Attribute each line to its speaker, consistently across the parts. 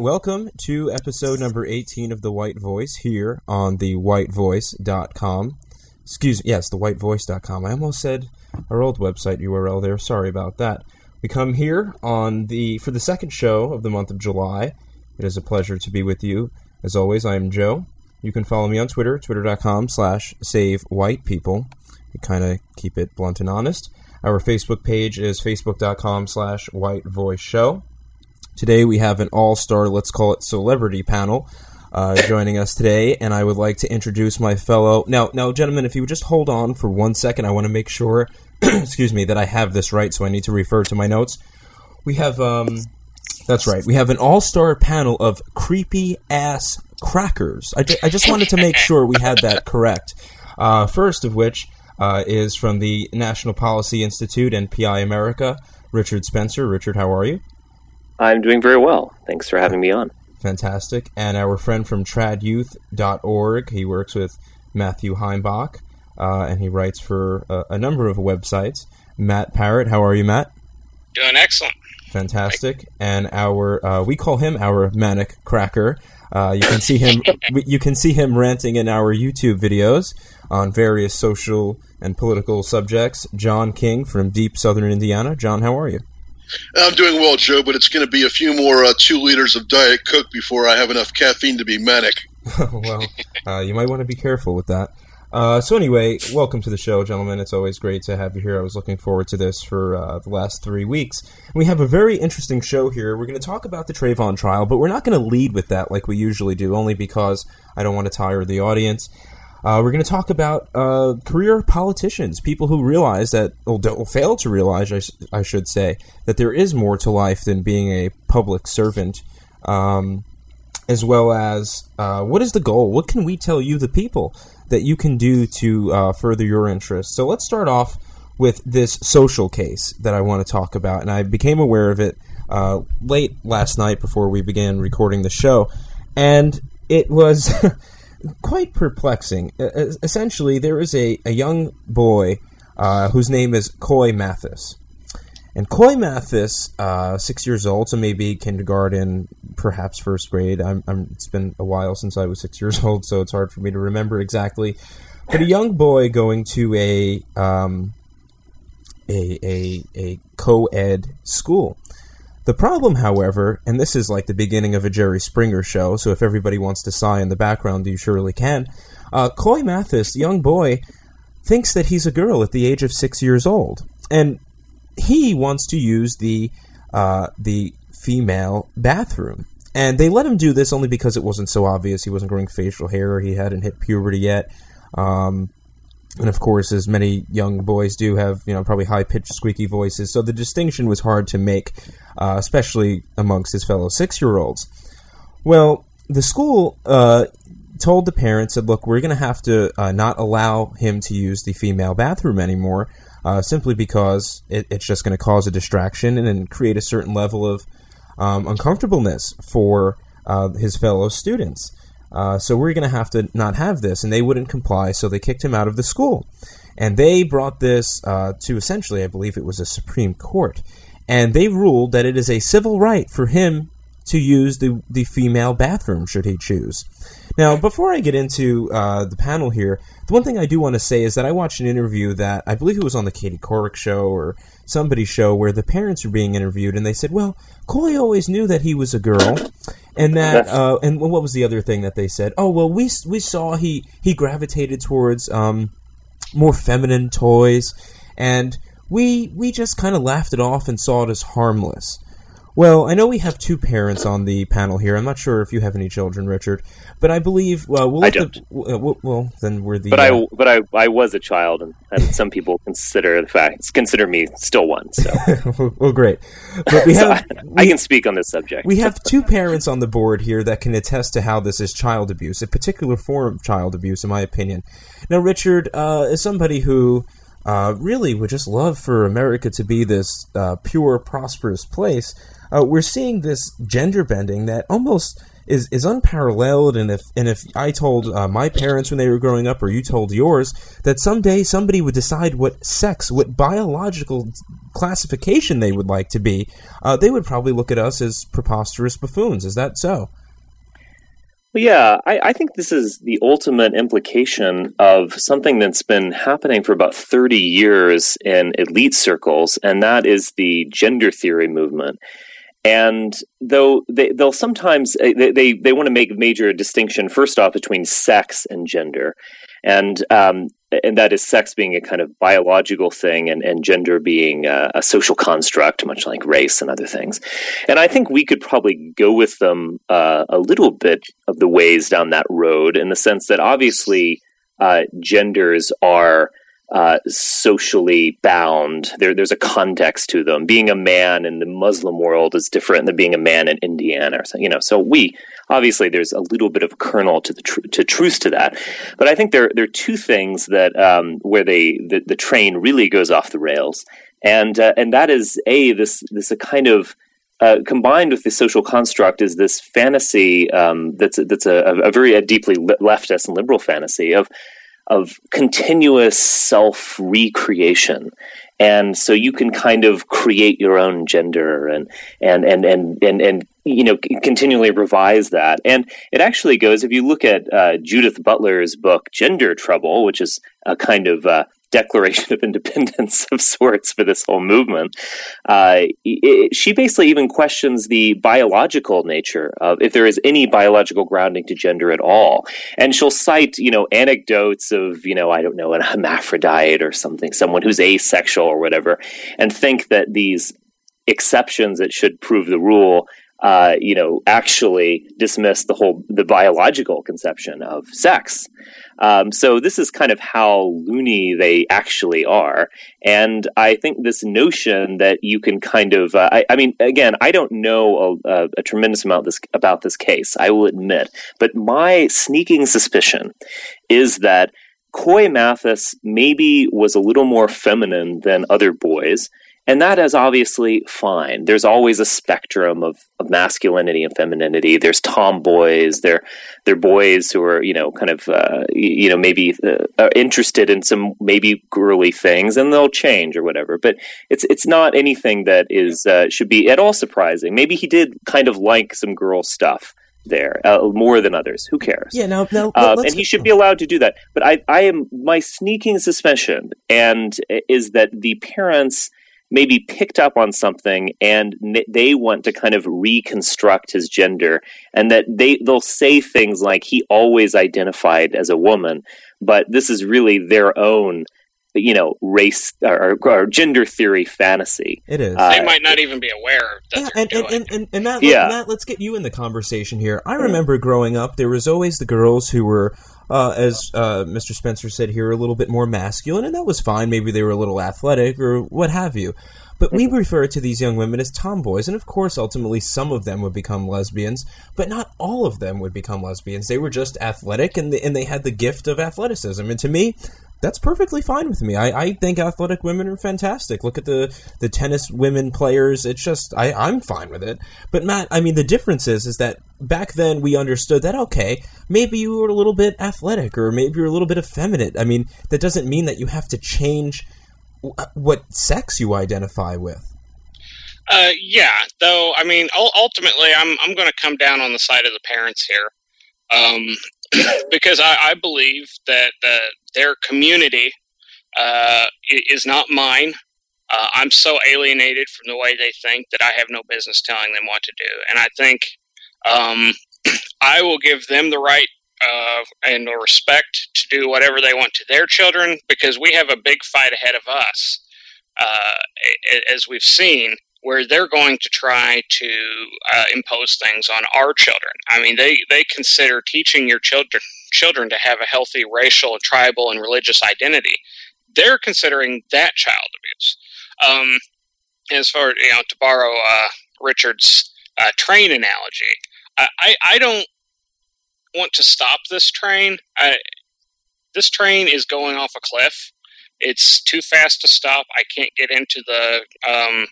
Speaker 1: Right, welcome to episode number 18 of The White Voice here on the whitevoice.com. Excuse me, yes, the whitevoice.com. I almost said our old website URL there. Sorry about that. We come here on the for the second show of the month of July. It is a pleasure to be with you. As always, I am Joe. You can follow me on Twitter, twitter.com slash save white people. We kind of keep it blunt and honest. Our Facebook page is facebook.com slash white voice show. Today we have an all-star, let's call it celebrity panel uh, joining us today, and I would like to introduce my fellow... Now, now, gentlemen, if you would just hold on for one second, I want to make sure, excuse me, that I have this right, so I need to refer to my notes. We have, um, that's right, we have an all-star panel of creepy-ass crackers. I, ju I just wanted to make sure we had that correct. Uh, first of which uh, is from the National Policy Institute and PI America, Richard Spencer. Richard, how are you?
Speaker 2: I'm doing very well. Thanks for having me on.
Speaker 1: Fantastic. And our friend from tradyouth.org, he works with Matthew Heimbach, uh, and he writes for a, a, number of websites. Matt Parrott, how are you, Matt?
Speaker 3: Doing excellent.
Speaker 1: Fantastic. And our, uh, we call him our manic cracker. Uh, you can see him. you can see him ranting in our YouTube videos on various social and political subjects. John King from deep Southern Indiana. John, how are you?
Speaker 4: I'm doing well, Joe, but it's going to be a few more uh, two liters of Diet Coke before I have enough caffeine to be manic.
Speaker 1: well, uh, you might want to be careful with that. Uh, so anyway, welcome to the show, gentlemen. It's always great to have you here. I was looking forward to this for uh, the last three weeks. We have a very interesting show here. We're going to talk about the Trayvon trial, but we're not going to lead with that like we usually do, only because I don't want to tire the audience. Uh, we're going to talk about uh, career politicians, people who realize that, or don't, fail to realize, I, I, should say, that there is more to life than being a public servant, um, as well as uh, what is the goal? What can we tell you, the people, that you can do to uh, further your interests? So let's start off with this social case that I want to talk about, and I became aware of it uh, late last night before we began recording the show, and it was... quite perplexing. essentially, there is a, a young boy uh, whose name is Coy Mathis. And Coy Mathis, uh, six years old, so maybe kindergarten, perhaps first grade. I'm, I'm, it's been a while since I was six years old, so it's hard for me to remember exactly. But a young boy going to a um, a, a, a co-ed school. The problem, however, and this is like the beginning of a Jerry Springer show, so if everybody wants to sigh in the background, you surely can. Uh, Coy Mathis, young boy, thinks that he's a girl at the age of six years old, and he wants to use the uh, the female bathroom. And they let him do this only because it wasn't so obvious. He wasn't growing facial hair. He hadn't hit puberty yet. Um, and of course, as many young boys do have, you know, probably high-pitched, squeaky voices. So the distinction was hard to make, uh, especially amongst his fellow six-year-olds. Well, the school uh, told the parents, said, look, we're going to have to uh, not allow him to use the female bathroom anymore, uh, simply because it, it's just going to cause a distraction and, and, create a certain level of um, uncomfortableness for uh, his fellow students. Uh, so we're going to have to not have this. And they wouldn't comply, so they kicked him out of the school. And they brought this uh, to essentially, I believe it was a Supreme Court. And they ruled that it is a civil right for him to use the, the female bathroom should he choose. Now, before I get into uh, the panel here, the one thing I do want to say is that I watched an interview that I believe it was on the Katie Couric show or somebody's show where the parents were being interviewed and they said, well, Coy always knew that he was a girl. And that, uh, and what was the other thing that they said? Oh, well, we we saw he he gravitated towards um, more feminine toys, and we we just kind of laughed it off and saw it as harmless. Well, I know we have two parents on the panel here. I'm not sure if you have any children, Richard, but I believe well, we'll
Speaker 2: I don't.
Speaker 1: The, well, well, then we're the.
Speaker 2: But uh, I but I I was a child, and, and some people consider the fact consider me still one. So
Speaker 1: well, great. But we have
Speaker 2: so I, we, I, can speak on this subject.
Speaker 1: we have two parents on the board here that can attest to how this is child abuse, a particular form of child abuse, in my opinion. Now, Richard, uh, is somebody who. Uh, really would just love for America to be this uh, pure, prosperous place uh, we're seeing this gender bending that almost is is unparalleled. And if and if I told uh, my parents when they were growing up, or you told yours, that someday somebody would decide what sex, what biological classification they would like to be, uh, they would probably look at us as preposterous buffoons. Is that so?
Speaker 2: Well, yeah, I, I, think this is the ultimate implication of something that's been happening for about 30 years in elite circles, and that is the gender theory movement. And though they, will sometimes eh, they, they, they want to make a major distinction first off between sex and gender, and um, and that is sex being a kind of biological thing and, and gender being a, a, social construct, much like race and other things. And I think we could probably go with them uh, a little bit of the ways down that road in the sense that obviously uh, genders are uh, socially bound. There, there's a context to them. Being a man in the Muslim world is different than being a man in Indiana. So, you know, so we obviously there's a little bit of kernel to the tr- to truth to that. But I think there there are two things that um, where they the, the train really goes off the rails, and uh, and that is a this this a kind of uh, combined with the social construct is this fantasy um, that's that's a, a very a deeply leftist and liberal fantasy of of continuous self recreation and so you can kind of create your own gender and and and and and, and you know continually revise that. And it actually goes if you look at uh, judith butler's book gender trouble which is a kind of uh, declaration of independence of sorts for this whole movement. Uh, it, she basically even questions the biological nature of if there is any biological grounding to gender at all, and she'll cite you know anecdotes of you know I don't know an hermaphrodite or something, someone who's asexual or whatever, and think that these exceptions that should prove the rule uh, you know, actually dismiss the whole the biological conception of sex. Um, so this is kind of how loony they actually are, and I think this notion that you can kind of, uh, I, I, mean, again, I don't know a, a, tremendous amount this, about this case, I will admit, but my sneaking suspicion is that Coy Mathis maybe was a little more feminine than other boys and that is obviously fine. There's always a spectrum of, of masculinity and femininity. There's tomboys. There, there boys who are, you know, kind of, uh, you know, maybe uh, interested in some maybe girly things, and they'll change or whatever. But it's it's not anything that is uh, should be at all surprising. Maybe he did kind of like some girl stuff there uh, more than others. Who cares?
Speaker 1: Yeah, now, now
Speaker 2: um, and he should be allowed to do that. But I, I am my sneaking suspicion, and is that the parents maybe picked up on something and they want to kind of reconstruct his gender and that they they'll say things like he always identified as a woman but this is really their own you know race or, or gender theory fantasy.
Speaker 1: It is.
Speaker 3: Uh, they might not even be aware
Speaker 1: yeah, and, and, and, and, and Matt, yeah. Matt, let's get you in the conversation here. I remember growing up there was always the girls who were uh, as uh, Mr. Spencer said here, a little bit more masculine, and that was fine. Maybe they were a little athletic or what have you. But we refer to these young women as tomboys, and of course, ultimately, some of them would become lesbians, but not all of them would become lesbians. They were just athletic, and they, and they had the gift of athleticism. And to me, that's perfectly fine with me. I, I think athletic women are fantastic. Look at the, the tennis women players. It's just I, I'm fine with it. But Matt, I mean the difference is is that back then we understood that okay, maybe you were a little bit athletic or maybe you're a little bit effeminate. I mean, that doesn't mean that you have to change what sex you identify with.
Speaker 3: Uh, yeah, though I mean, ultimately, I'm I'm going to come down on the side of the parents here, um, because I, I, believe that the, their community uh, is not mine. Uh, I'm so alienated from the way they think that I have no business telling them what to do, and I think um, I will give them the right uh, and respect to do whatever they want to their children because we have a big fight ahead of us, uh, as we've seen, where they're going to try to uh, impose things on our children. I mean, they, they consider teaching your children children to have a healthy racial, tribal, and religious identity. They're considering that child abuse. Um, as far you know, to borrow uh, Richard's uh, train analogy, I, I don't want to stop this train. I, this train is going off a cliff. It's too fast to stop. I can't get into the. Um,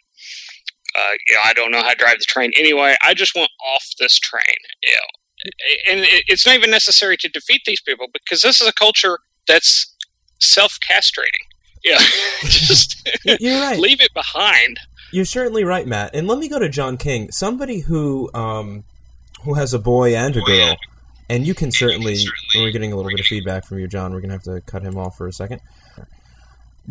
Speaker 3: uh, you know, I don't know how to drive the train anyway. I just want off this train. You know, and it's not even necessary to defeat these people because this is a culture that's self-castrating. Yeah, just
Speaker 1: You're right.
Speaker 3: leave it behind.
Speaker 1: You're certainly right, Matt. And let me go to John King, somebody who um, who has a boy and a girl. And you can certainly, we're getting a little bit of feedback from you, John. We're going to have to cut him off for a second.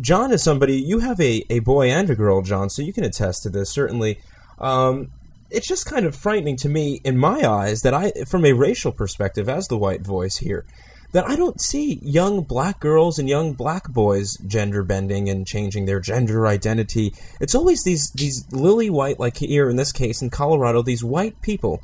Speaker 1: John is somebody, you have a, a boy and a girl, John, so you can attest to this, certainly. Um, it's just kind of frightening to me, in my eyes, that I, from a racial perspective, as the white voice here, that I don't see young black girls and young black boys gender bending and changing their gender identity. It's always these these lily white, like here in this case in Colorado, these white people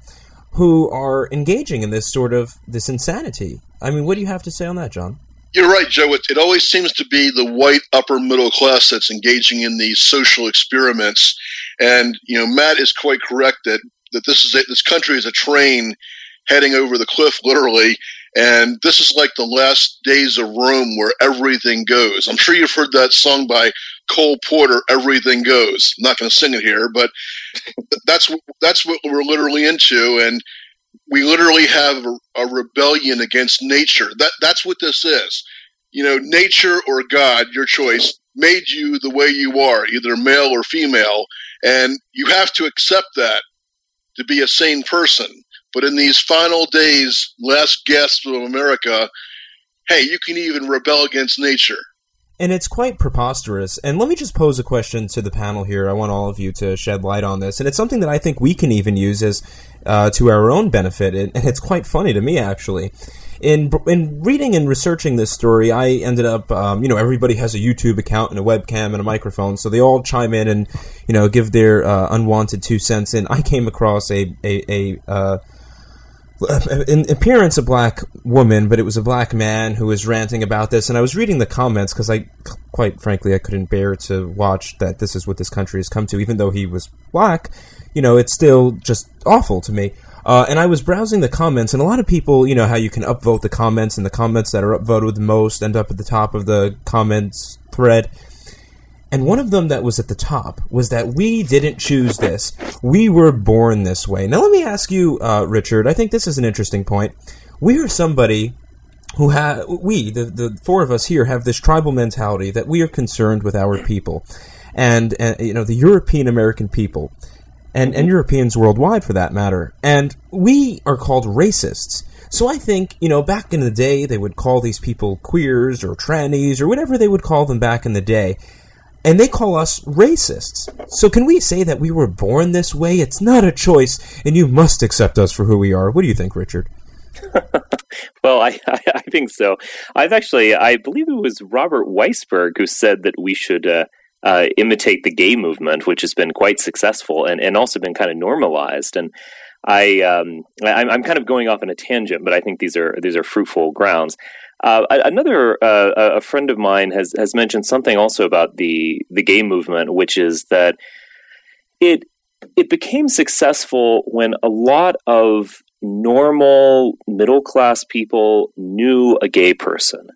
Speaker 1: who are engaging in this sort of this insanity. I mean, what do you have to say on that, John?
Speaker 4: You're right, Joe. It, it always seems to be the white upper middle class that's engaging in these social experiments. And you know, Matt is quite correct that that this is a, this country is a train heading over the cliff, literally. And this is like the last days of Rome where everything goes. I'm sure you've heard that song by Cole Porter, "Everything Goes." I'm not going to sing it here, but that's that's what we're literally into, and we literally have a, rebellion against nature. That that's what this is. You know, nature or God, your choice, made you the way you are, either male or female, and you have to accept that to be a sane person. But in these final days, last gasps of America, hey, you can even rebel against nature.
Speaker 1: And it's quite preposterous. And let me just pose a question to the panel here. I want all of you to shed light on this. And it's something that I think we can even use as uh, to our own benefit. And it's quite funny to me, actually. In, in reading and researching this story, I ended up, um, you know, everybody has a YouTube account and a webcam and a microphone, so they all chime in and, you know, give their uh, unwanted two cents. And I came across a, a, a uh, in appearance a black woman, but it was a black man who was ranting about this. And I was reading the comments because I, quite frankly, I couldn't bear to watch that this is what this country has come to. Even though he was black, you know, it's still just awful to me. Uh, and I was browsing the comments, and a lot of people, you know, how you can upvote the comments, and the comments that are upvoted the most end up at the top of the comments thread. And one of them that was at the top was that we didn't choose this. We were born this way. Now, let me ask you, uh, Richard, I think this is an interesting point. We are somebody who have, we, the, the four of us here, have this tribal mentality that we are concerned with our people. And, and you know, the European American people, and, and Europeans worldwide for that matter. And we are called racists. So I think, you know, back in the day, they would call these people queers or trannies or whatever they would call them back in the day and they call us racists. So can we say that we were born this way? It's not a choice, and you must accept us for who we are. What do you think, Richard?
Speaker 2: well, I, I, I, think so. I've actually, I believe it was Robert Weissberg who said that we should uh, uh, imitate the gay movement, which has been quite successful and, and also been kind of normalized. And I, um, I, I'm kind of going off on a tangent, but I think these are these are fruitful grounds. Uh, another uh, a friend of mine has has mentioned something also about the the gay movement, which is that it it became successful when a lot of normal middle class people knew a gay person,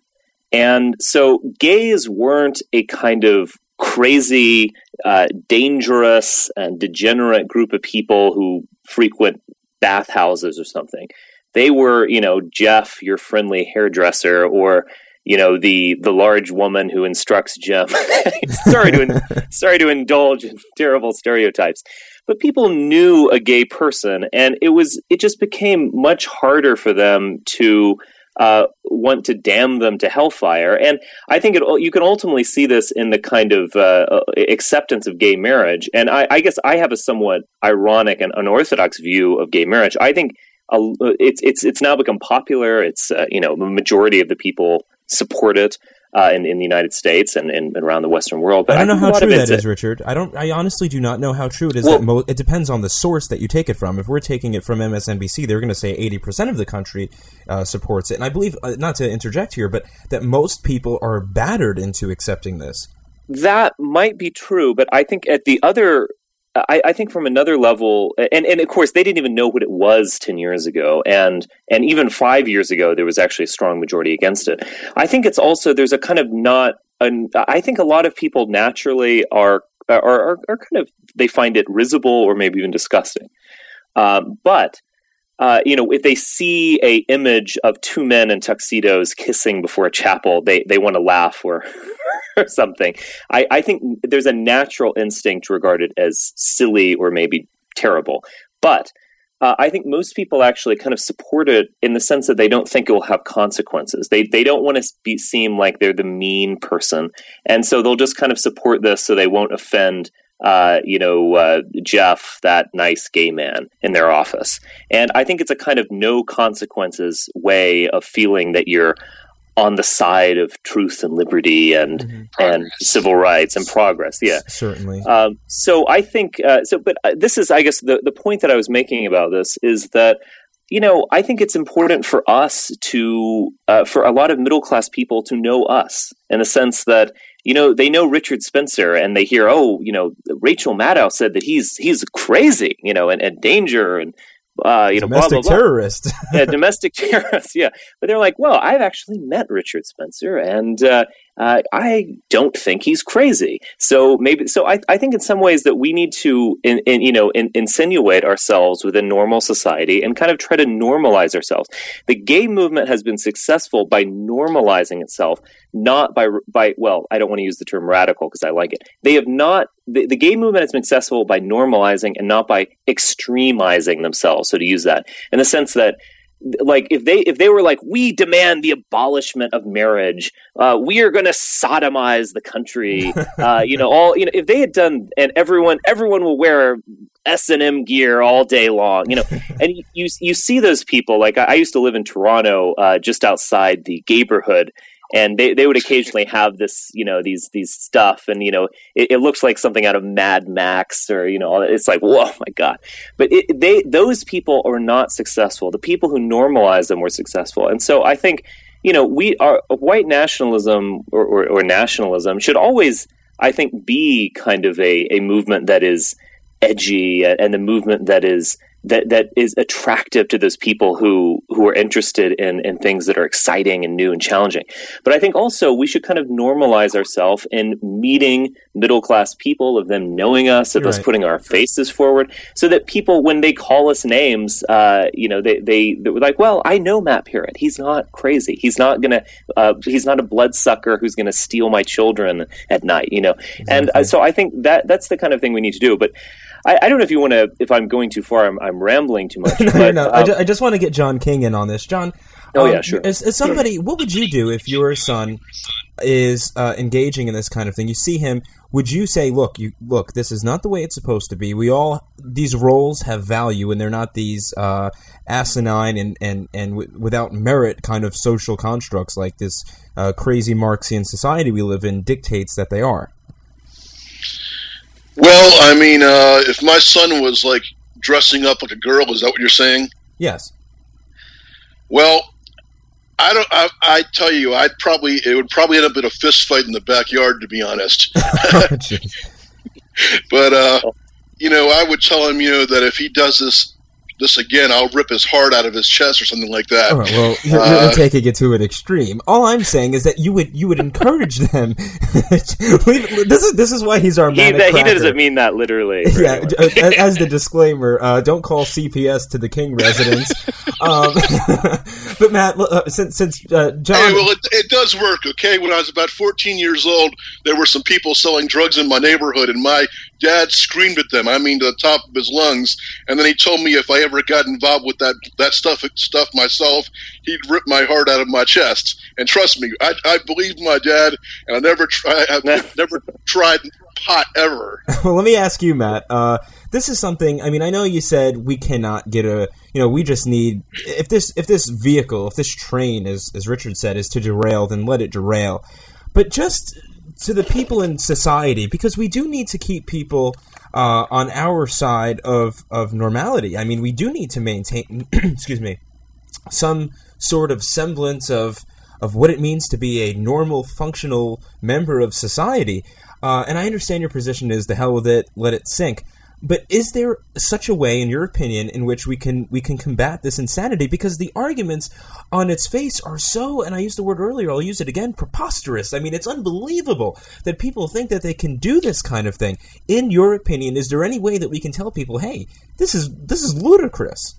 Speaker 2: and so gays weren't a kind of crazy, uh, dangerous, and degenerate group of people who frequent bathhouses or something they were, you know, Jeff, your friendly hairdresser, or you know the the large woman who instructs gym. sorry to sorry to indulge in terrible stereotypes, but people knew a gay person, and it was it just became much harder for them to. Uh, want to damn them to hellfire, and I think it, you can ultimately see this in the kind of uh, uh acceptance of gay marriage. And I, I guess I have a somewhat ironic and unorthodox view of gay marriage. I think it's it's it's now become popular. It's uh, you know the majority of the people support it uh, in in the United States and, and, around the Western world.
Speaker 1: But I don't I know how true that is, Richard. I don't. I honestly do not know how true it is. Well, mo- it depends on the source that you take it from. If we're taking it from MSNBC, they're going to say eighty percent of the country uh, supports it. And I believe, uh, not to interject here, but that most people are battered into accepting this.
Speaker 2: That might be true, but I think at the other I, I, think from another level, and, and of course they didn't even know what it was ten years ago, and and even five years ago there was actually a strong majority against it. I think it's also there's a kind of not. An, I think a lot of people naturally are are, are, are kind of they find it risible or maybe even disgusting, um, but uh, you know, if they see a image of two men in tuxedos kissing before a chapel, they they want to laugh or or something. I, I think there's a natural instinct to regard it as silly or maybe terrible, but uh, I think most people actually kind of support it in the sense that they don't think it will have consequences. They they don't want to be, seem like they're the mean person, and so they'll just kind of support this so they won't offend uh, you know, uh, Jeff, that nice gay man in their office. And I think it's a kind of no consequences way of feeling that you're on the side of truth and liberty and mm-hmm. and civil rights and progress. Yeah,
Speaker 1: certainly.
Speaker 2: Um, so I think uh, so. But uh, this is, I guess, the the point that I was making about this is that you know, I think it's important for us to, uh, for a lot of middle class people to know us in the sense that you know, they know Richard Spencer and they hear, oh, you know, Rachel Maddow said that he's he's crazy, you know, and, and danger and uh, you
Speaker 1: know, domestic
Speaker 2: blah, blah,
Speaker 1: blah. terrorist.
Speaker 2: yeah, domestic terrorist. Yeah, but they're like, well, I've actually met Richard Spencer, and uh, uh, I don't think he's crazy. So maybe, so I, I think in some ways that we need to, in, in you know, in, insinuate ourselves within normal society and kind of try to normalize ourselves. The gay movement has been successful by normalizing itself, not by by. Well, I don't want to use the term radical because I like it. They have not. The, the gay movement has been successful by normalizing and not by extremizing themselves. So to use that in the sense that like if they if they were like we demand the abolishment of marriage uh, we are going to sodomize the country uh, you know all you know if they had done and everyone everyone will wear s&m gear all day long you know and you you see those people like i, I used to live in toronto uh, just outside the neighborhood and they, they would occasionally have this you know these these stuff. And you know it, it, looks like something out of mad max or you know it's like whoa my god. But it, they those people are not successful. The people who normalize them were successful. And so i think you know we are white nationalism or, or, or nationalism should always i think be kind of a, a movement that is edgy and the movement that is that that is attractive to those people who who are interested in in things that are exciting and new and challenging. But I think also we should kind of normalize ourselves in meeting middle class people, of them knowing us, of You're us right. putting our faces forward, so that people when they call us names, uh, you know, they they they're like, well, I know Matt Parrott. He's not crazy. He's not gonna. Uh, he's not a bloodsucker who's gonna steal my children at night. You know, exactly. and uh, so I think that that's the kind of thing we need to do. But I, I, don't know if you want to. If I'm going too far, I'm, I'm rambling too much.
Speaker 1: no,
Speaker 2: but,
Speaker 1: no, um, I, just, I just want to get John King in on this. John.
Speaker 2: Oh um, yeah, sure.
Speaker 1: As, as, somebody, what would you do if your son is uh, engaging in this kind of thing? You see him. Would you say, "Look, you look. This is not the way it's supposed to be. We all these roles have value, and they're not these uh, asinine and and and without merit kind of social constructs like this uh, crazy Marxian society we live in dictates that they are."
Speaker 4: Well, I mean, uh, if my son was like dressing up like a girl, is that what you're saying?
Speaker 1: Yes.
Speaker 4: Well, I don't. I, I tell you, I'd probably it would probably end up in a fist fight in the backyard, to be honest. but uh, you know, I would tell him, you know, that if he does this this again, I'll rip his heart out of his chest or something like that.
Speaker 1: Right, well, you're, uh, you're, taking it to an extreme. All I'm saying is that you would you would encourage them. this is this is why he's our he,
Speaker 2: he doesn't mean that literally.
Speaker 1: Yeah, as the disclaimer, uh, don't call CPS to the King residence. um, but Matt, uh, since since uh, John,
Speaker 4: hey, well, it, it does work. Okay, when I was about 14 years old, there were some people selling drugs in my neighborhood, and my dad screamed at them. I mean, to the top of his lungs. And then he told me if I ever got involved with that that stuff stuff myself, he'd rip my heart out of my chest. And trust me, I, I believed my dad, and I never try, I've never tried pot ever.
Speaker 1: well, let me ask you, Matt. Uh, this is something. I mean, I know you said we cannot get a. You know, we just need if this if this vehicle, if this train, as as Richard said, is to derail, then let it derail. But just to the people in society because we do need to keep people uh, on our side of of normality. I mean, we do need to maintain, excuse me, some sort of semblance of of what it means to be a normal, functional member of society. Uh, and I understand your position is the hell with it, let it sink. But is there such a way, in your opinion, in which we can we can combat this insanity? Because the arguments on its face are so, and I used the word earlier, I'll use it again, preposterous. I mean, it's unbelievable that people think that they can do this kind of thing. In your opinion, is there any way that we can tell people, hey, this is this is ludicrous?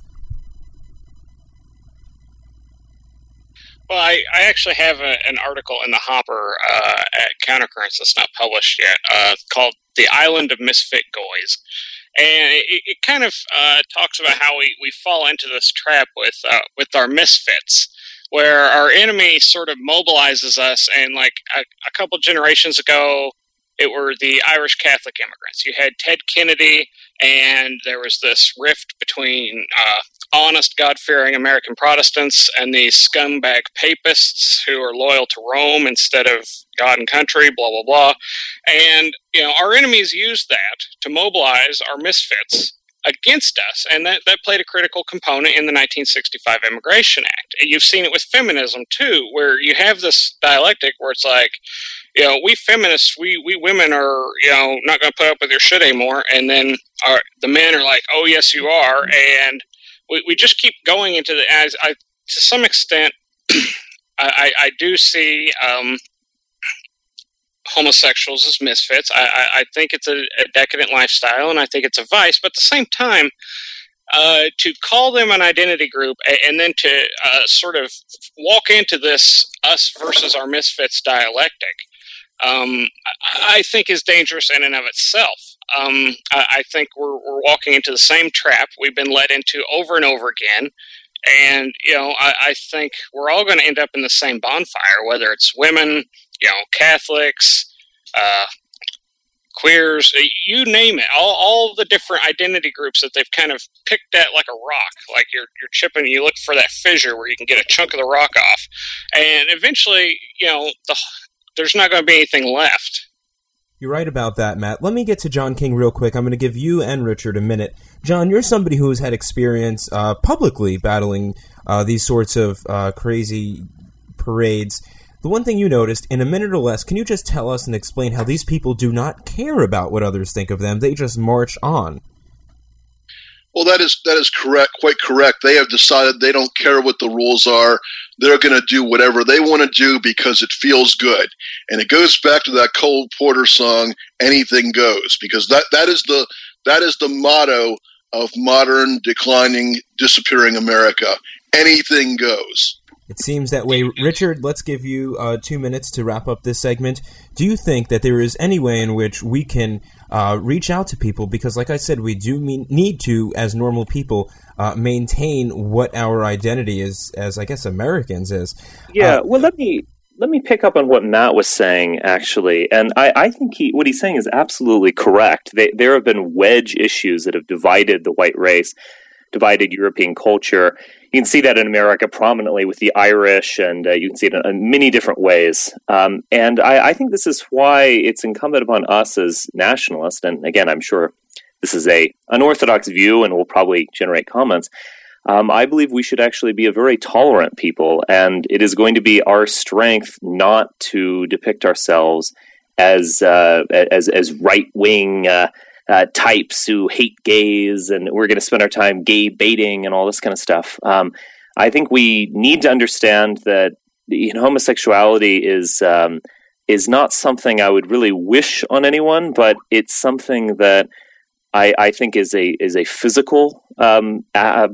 Speaker 3: Well, I, I actually have a, an article in the hopper uh, at Countercurrents that's not published yet uh, called The Island of Misfit Goys. And it, it kind of uh, talks about how we, we fall into this trap with uh, with our misfits, where our enemy sort of mobilizes us. And like a, a couple generations ago, it were the Irish Catholic immigrants. You had Ted Kennedy, and there was this rift between uh, honest, God fearing American Protestants and these scumbag papists who are loyal to Rome instead of God and country, blah, blah, blah. And, you know, our enemies used that to mobilize our misfits against us. And that, that played a critical component in the 1965 Immigration Act. You've seen it with feminism, too, where you have this dialectic where it's like, you know, we feminists, we, we women are, you know, not going to put up with your shit anymore. And then our, the men are like, oh, yes, you are. And we, we just keep going into the as I to some extent I, I, do see um, homosexuals as misfits. I, I, I think it's a, a, decadent lifestyle, and I think it's a vice. But at the same time, uh, to call them an identity group and then to uh, sort of walk into this us versus our misfits dialectic, um, I think is dangerous in and of itself. Um, I, think we're, we're walking into the same trap we've been led into over and over again. And, you know, I, I think we're all going to end up in the same bonfire, whether it's women, you know, Catholics, uh, queers, you name it. All, all the different identity groups that they've kind of picked at like a rock. Like you're, you're chipping, you look for that fissure where you can get a chunk of the rock off. And eventually, you know, the, there's not going to be anything left.
Speaker 1: You're right about that, Matt. Let me get to John King real quick. I'm going to give you and Richard a minute. John, you're somebody who has had experience uh, publicly battling uh, these sorts of uh, crazy parades. The one thing you noticed, in a minute or less, can you just tell us and explain how these people do not care about what others think of them? They just march on.
Speaker 4: Well, that is that is correct, quite correct. They have decided they don't care what the rules are. They're going to do whatever they want to do because it feels good, and it goes back to that Cole Porter song, "Anything Goes," because that that is the that is the motto of modern, declining, disappearing America. Anything goes.
Speaker 1: It seems that way. Richard, let's give you uh, two minutes to wrap up this segment. Do you think that there is any way in which we can uh, reach out to people? Because, like I said, we do mean, need to, as normal people, uh, maintain what our identity is, as I guess Americans is.
Speaker 2: Yeah. Uh, well, let me let me pick up on what Matt was saying, actually, and I, I think he what he's saying is absolutely correct. They, there have been wedge issues that have divided the white race, divided European culture you can see that in America prominently with the Irish, and uh, you can see it in, in many different ways. Um, and I, I, think this is why it's incumbent upon us as nationalists, and again, I'm sure this is a unorthodox view and will probably generate comments. Um, I believe we should actually be a very tolerant people, and it is going to be our strength not to depict ourselves as uh, as as right wing. Uh, uh, types who hate gays, and we're going to spend our time gay baiting and all this kind of stuff. Um, I think we need to understand that you know, homosexuality is um, is not something I would really wish on anyone, but it's something that I, I think is a is a physical um, a,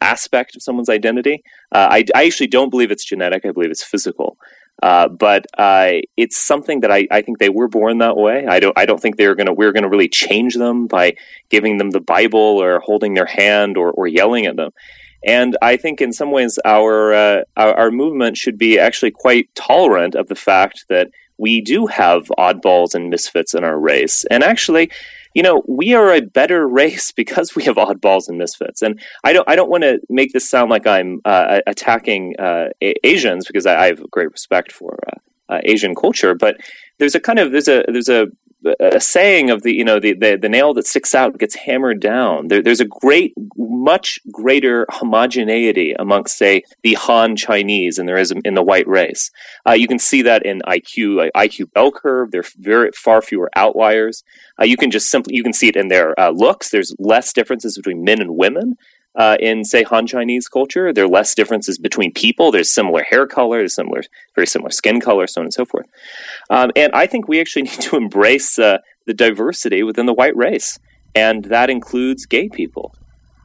Speaker 2: aspect of someone's identity. Uh, I, I actually don't believe it's genetic. I believe it's physical. Uh, but uh, it's something that I, I think they were born that way. I don't I don't think they're gonna we're gonna really change them by giving them the Bible or holding their hand or, or yelling at them. And I think in some ways our, uh, our, our movement should be actually quite tolerant of the fact that we do have oddballs and misfits in our race. And actually, you know, we are a better race because we have oddballs and misfits. And I don't, I don't want to make this sound like I'm uh, attacking uh, Asians because I, I, have great respect for uh, uh, Asian culture. But there's a kind of there's a there's a a saying of the you know the, the, the nail that sticks out gets hammered down. There, there's a great, much greater homogeneity amongst say the Han Chinese than there is in the white race. Uh, you can see that in IQ, IQ bell curve. There are very far fewer outliers. Uh, you can just simply you can see it in their uh, looks. There's less differences between men and women uh, in say Han Chinese culture. There are less differences between people. There's similar hair color, there's similar, very similar skin color, so on and so forth. Um, and I think we actually need to embrace uh, the diversity within the white race, and that includes gay people.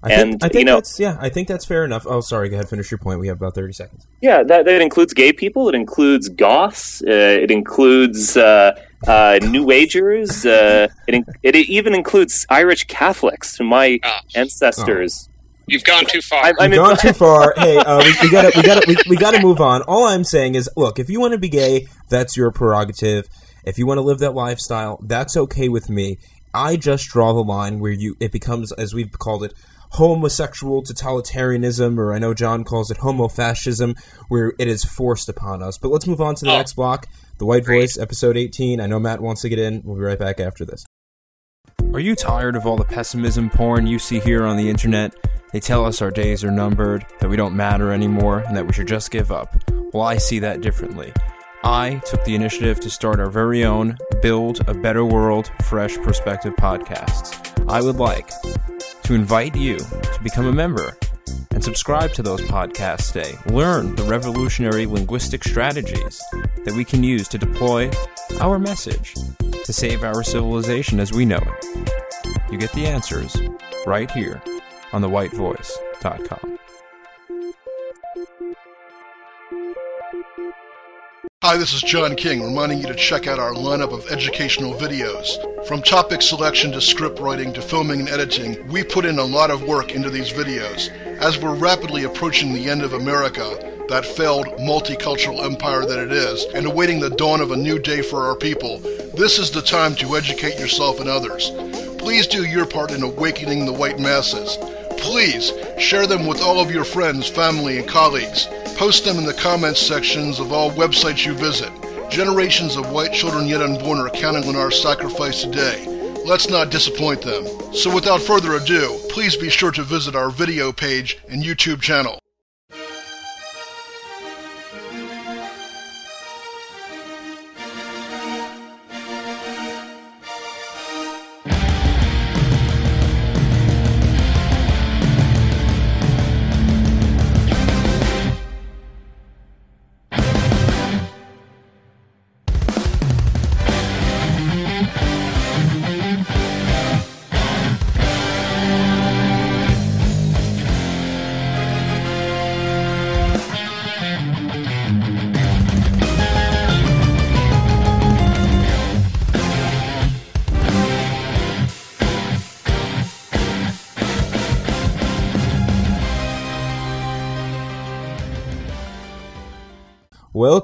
Speaker 1: I
Speaker 2: and
Speaker 1: think, I think
Speaker 2: you know,
Speaker 1: that's yeah, I think that's fair enough. Oh, sorry, go ahead, finish your point. We have about thirty seconds.
Speaker 2: Yeah, that, that includes gay people. It includes goths. Uh, it includes uh, uh, New Agers. Uh, it, in- it even includes Irish Catholics, my ancestors.
Speaker 3: You've gone too far.
Speaker 2: I, I'm
Speaker 1: We've
Speaker 2: in-
Speaker 1: gone too far. Hey, uh, we, we gotta, we gotta, we, we gotta move on. All I'm saying is, look, if you want to be gay, that's your prerogative. If you want to live that lifestyle, that's okay with me. I just draw the line where you, it becomes, as we've called it, homosexual totalitarianism, or I know John calls it homofascism, where it is forced upon us. But let's move on to the
Speaker 3: Oh.
Speaker 1: next block. The White
Speaker 3: Great.
Speaker 1: Voice, episode 18. I know Matt wants to get in. We'll be right back after this. Are you tired of all the pessimism porn you see here on the internet? They tell us our days are numbered, that we don't matter anymore, and that we should just give up. Well, I see that differently. I took the initiative to start our very own Build a Better World Fresh Perspective podcasts. I would like to invite you to become a member and subscribe to those podcasts today. Learn the revolutionary linguistic strategies that we can use to deploy our message to save our civilization as we know it. You get the answers right here on thewhitevoice.com.
Speaker 4: Hi, this is John King, reminding you to check out our lineup of educational videos. From topic selection to script writing to filming and editing, we put in a lot of work into these videos. As we're rapidly approaching the end of America, that failed multicultural empire that it is, and awaiting the dawn of a new day for our people, this is the time to educate yourself and others. Please do your part in awakening the white masses. Please share them with all of your friends, family, and colleagues. Post them in the comments sections of all websites you visit. Generations of white children yet unborn are counting on our sacrifice today. Let's not disappoint them. So without further ado, please be sure to visit our video page and YouTube channel.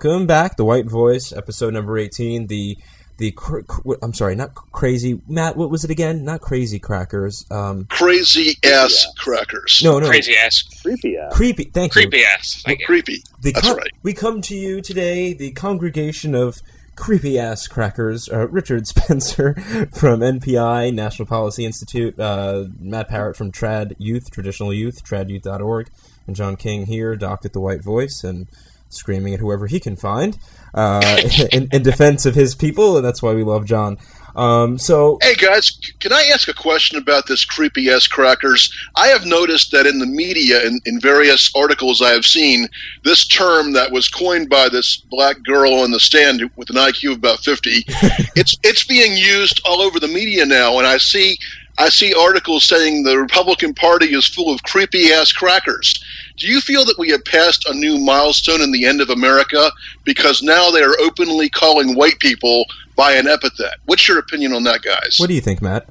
Speaker 1: Welcome back, The White Voice, episode number 18. The the cr- cr- I'm sorry, not crazy. Matt, what was it again? Not crazy crackers. Um,
Speaker 4: Crazy ass crackers.
Speaker 1: no, no,
Speaker 3: Crazy ass,
Speaker 2: creepy. ass.
Speaker 1: creepy. Thank you.
Speaker 3: creepy ass. Thank you.
Speaker 4: Creepy.
Speaker 1: The
Speaker 4: That's
Speaker 1: con-
Speaker 4: right.
Speaker 1: We come to you today, the congregation of creepy ass crackers. Uh, Richard Spencer from NPI, National Policy Institute. Uh, Matt Parrott from Trad Youth, Traditional Youth, tradyouth.org. And John King here, docked at the White Voice, and screaming at whoever he can find uh, in, in defense of his people, and that's why we love John. Um, so,
Speaker 4: Hey guys, can I ask a question about this creepy ass crackers? I have noticed that in the media, in, in various articles I have seen, this term that was coined by this black girl on the stand with an IQ of about fifty, it's it's being used all over the media now, and I see I see articles saying the Republican Party is full of creepy ass crackers. Do you feel that we have passed a new milestone in the end of America because now they are openly calling white people by an epithet? What's your opinion on that, guys?
Speaker 1: what do you think, Matt?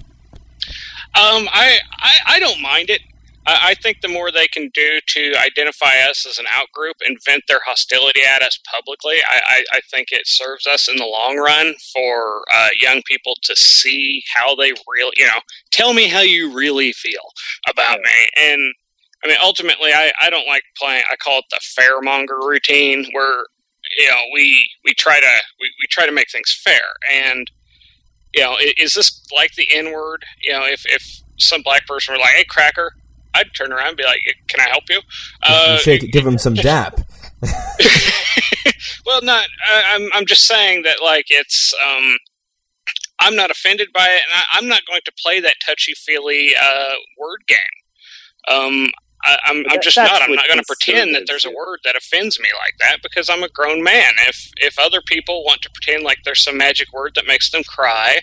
Speaker 3: Um, I, I, I don't mind it. I, I think the more they can do to identify us as an outgroup and vent their hostility at us publicly, I, I, I think it serves us in the long run for uh, young people to see how they really, you know, tell me how you really feel about me. And I mean, ultimately, I, I don't like playing. I call it the fairmonger routine, where you know we we try to we, we try to make things fair. And you know, is this like the N word? You know, if if some black person were like, "Hey, cracker," I'd turn around and be like, "Can I help you?" Uh,
Speaker 1: Shake give him some dap.
Speaker 3: well, not. I, I'm. I'm just saying that like it's. Um, I'm not offended by it, and I, I'm not going to play that touchy feely uh, word game. Um, I, I'm, I'm just not. I'm not going to pretend that there's a word that offends me like that because I'm a grown man. If if other people want to pretend like there's some magic word that makes them cry,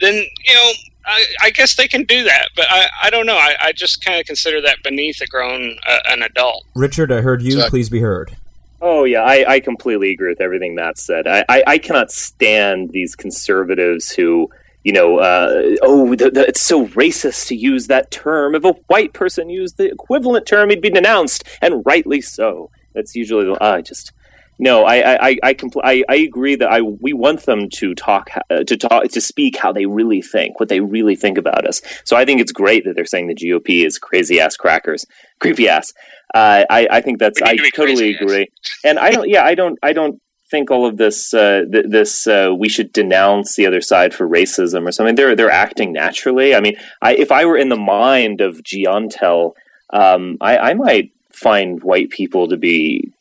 Speaker 3: then you know I, I, guess they can do that, but I, I don't know. I, I just kind of consider that beneath a grown uh, an adult.
Speaker 1: Richard, I heard you. Exactly. Please be heard.
Speaker 2: Oh yeah, I, I completely agree with everything Matt said. I, I, I cannot stand these conservatives who you know, uh, oh, the, the, it's so racist to use that term. If a white person used the equivalent term, he'd be denounced, and rightly so. That's usually the. Uh, just no, I I I, compl- I, I agree that I we want them to talk uh, to talk to speak how they really think, what they really think about us. So I think it's great that they're saying the GOP is crazy ass crackers, creepy ass. Uh, I I think that's I totally agree, and I don't yeah I don't I don't think all of this uh, th- this uh, we should denounce the other side for racism or something. They're they're acting naturally. I mean, I, if I were in the mind of Jeantel, um, I, I might find white people to be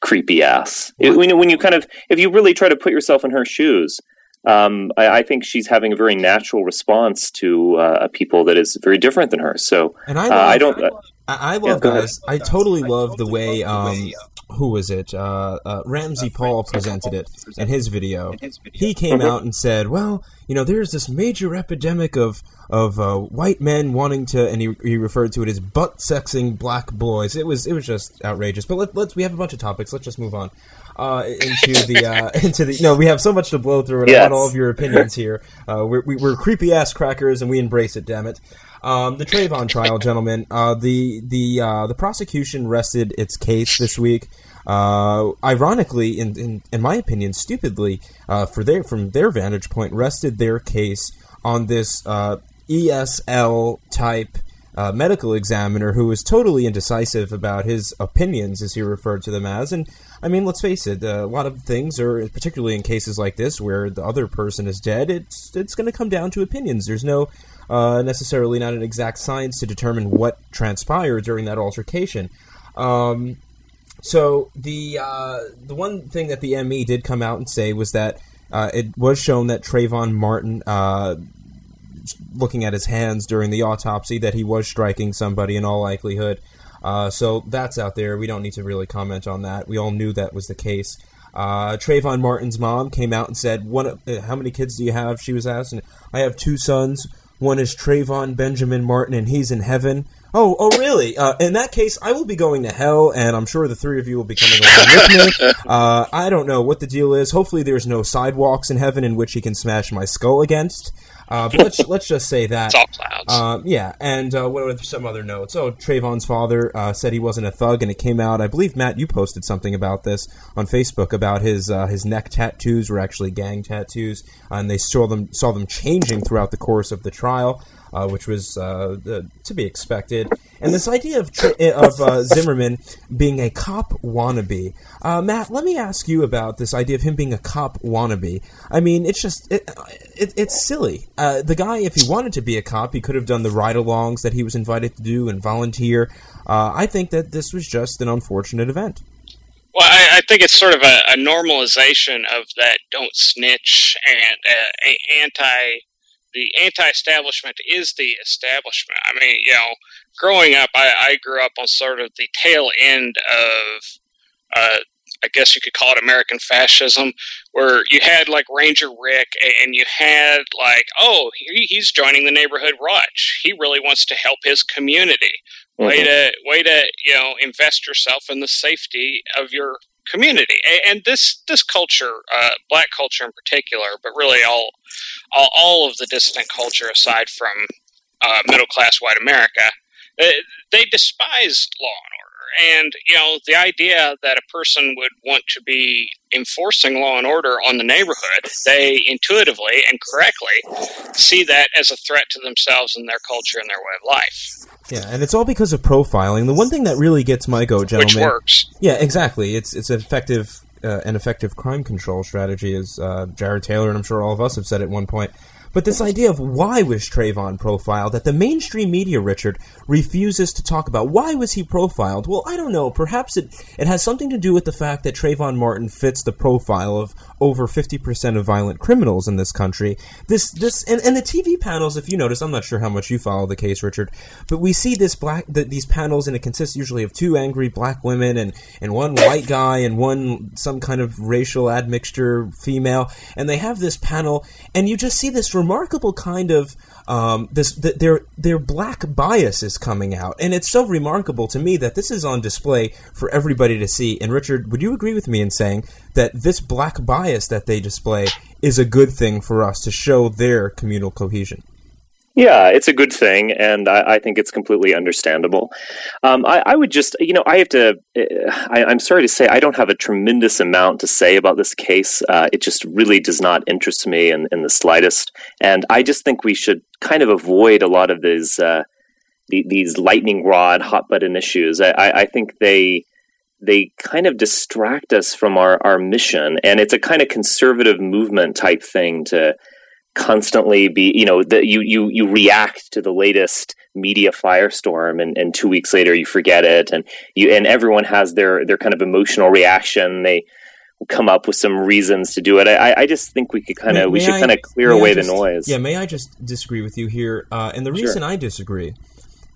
Speaker 2: creepy ass. It, when, when you kind of, if you really try to put yourself in her shoes, um, I, I, think she's having a very natural response to uh, people that is very different than her. So,
Speaker 1: and I, love, uh, I don't. I, I love yeah, guys. I totally love the way. Um, who was it? Uh, uh Ramsey Paul presented it in his video. He came mm-hmm. out and said, "Well, you know, there's this major epidemic of of uh, white men wanting to," and he, he referred to it as butt sexing black boys. It was it was just outrageous. But let, us we have a bunch of topics. Let's just move on uh, into the uh, into the. No, we have so much to blow through, and yes. I want all of your opinions here. Uh, we're, we, are creepy ass crackers, and we embrace it. Damn it. Um, the Trayvon trial, gentlemen. Uh, the the uh, the prosecution rested its case this week. Uh, ironically, in, in, in my opinion, stupidly, uh, for their from their vantage point, rested their case on this uh, ESL type uh, medical examiner who was totally indecisive about his opinions, as he referred to them as. And I mean, let's face it, uh, a lot of things, or particularly in cases like this where the other person is dead, it's it's going to come down to opinions. There's no uh, necessarily not an exact science to determine what transpired during that altercation. Um, so the uh, the one thing that the ME did come out and say was that uh, it was shown that Trayvon Martin, uh, looking at his hands during the autopsy, that he was striking somebody in all likelihood. Uh, so that's out there. We don't need to really comment on that. We all knew that was the case. Uh, Trayvon Martin's mom came out and said, "What? Uh, how many kids do you have?" She was asked, and I have two sons. One is Trayvon Benjamin Martin, and he's in heaven. Oh, oh, really? Uh, in that case, I will be going to hell, and I'm sure the three of you will be coming along with me. Uh, I don't know what the deal is. Hopefully, there's no sidewalks in heaven in which he can smash my skull against. Uh, but let's let's just say that.
Speaker 3: It's all clouds.
Speaker 1: Uh, yeah, and uh, what are some other notes? Oh, Trayvon's father uh, said he wasn't a thug, and it came out. I believe Matt, you posted something about this on Facebook about his uh, his neck tattoos were actually gang tattoos, and they saw them saw them changing throughout the course of the trial uh, which was uh, the, to be expected. And this idea of of uh, Zimmerman being a cop wannabe, uh, Matt. Let me ask you about this idea of him being a cop wannabe. I mean, it's just it, it, it's silly. Uh, the guy, if he wanted to be a cop, he could have done the ride-alongs that he was invited to do and volunteer. Uh, I think that this was just an unfortunate event.
Speaker 3: Well, I, I, think it's sort of a, a, normalization of that "don't snitch" and uh, anti the anti-establishment is the establishment. I mean, you know, growing up, I, I grew up on sort of the tail end of, uh, I guess you could call it American fascism, where you had like Ranger Rick, and you had like, oh, he's joining the neighborhood watch. He really wants to help his community. Mm-hmm. Way to way to you know invest yourself in the safety of your community. And this this culture, uh, black culture in particular, but really all all, all of the dissident culture aside from uh, middle class white America, they, uh, they despise law and. And you know the idea that a person would want to be enforcing law and order on the neighborhood, they intuitively and correctly see that as a threat to themselves and their culture and their way of life.
Speaker 1: Yeah, and it's all because of profiling. The one thing that really gets my goat, gentlemen,
Speaker 3: which works.
Speaker 1: Yeah, exactly. It's it's an effective uh, an effective crime control strategy, as uh, Jared Taylor and I'm sure all of us have said at one point. But this idea of why was Trayvon profiled that the mainstream media, Richard, refuses to talk about. Why was he profiled? Well, I don't know. Perhaps it, it has something to do with the fact that Trayvon Martin fits the profile of over 50% of violent criminals in this country. This, this, and, and the TV panels, if you notice, I'm not sure how much you follow the case, Richard, but we see this black, the, these panels and it consists usually of two angry black women and, and one white guy and one, some kind of racial admixture female. And they have this panel and you just see this remarkable kind of um, this th- their their black bias is coming out, and it's so remarkable to me that this is on display for everybody to see. And Richard, would you agree with me in saying that this black bias that they display is a good thing for us to show their communal cohesion?
Speaker 2: Yeah, it's a good thing, and I, I think it's completely understandable. Um, I, I, would just, you know, I have to. I, am sorry to say, I don't have a tremendous amount to say about this case. Uh, it just really does not interest me in, in, the slightest, and I just think we should kind of avoid a lot of these uh, these lightning rod, hot button issues. I, I think they they kind of distract us from our, our mission, and it's a kind of conservative movement type thing to constantly be you know that you you you react to the latest media firestorm and, and two weeks later you forget it and you and everyone has their their kind of emotional reaction. They come up with some reasons to do it. I i just think we could kind of we should kind of clear away
Speaker 1: just,
Speaker 2: the noise.
Speaker 1: yeah may i just disagree with you here? Uh, and the reason sure. i disagree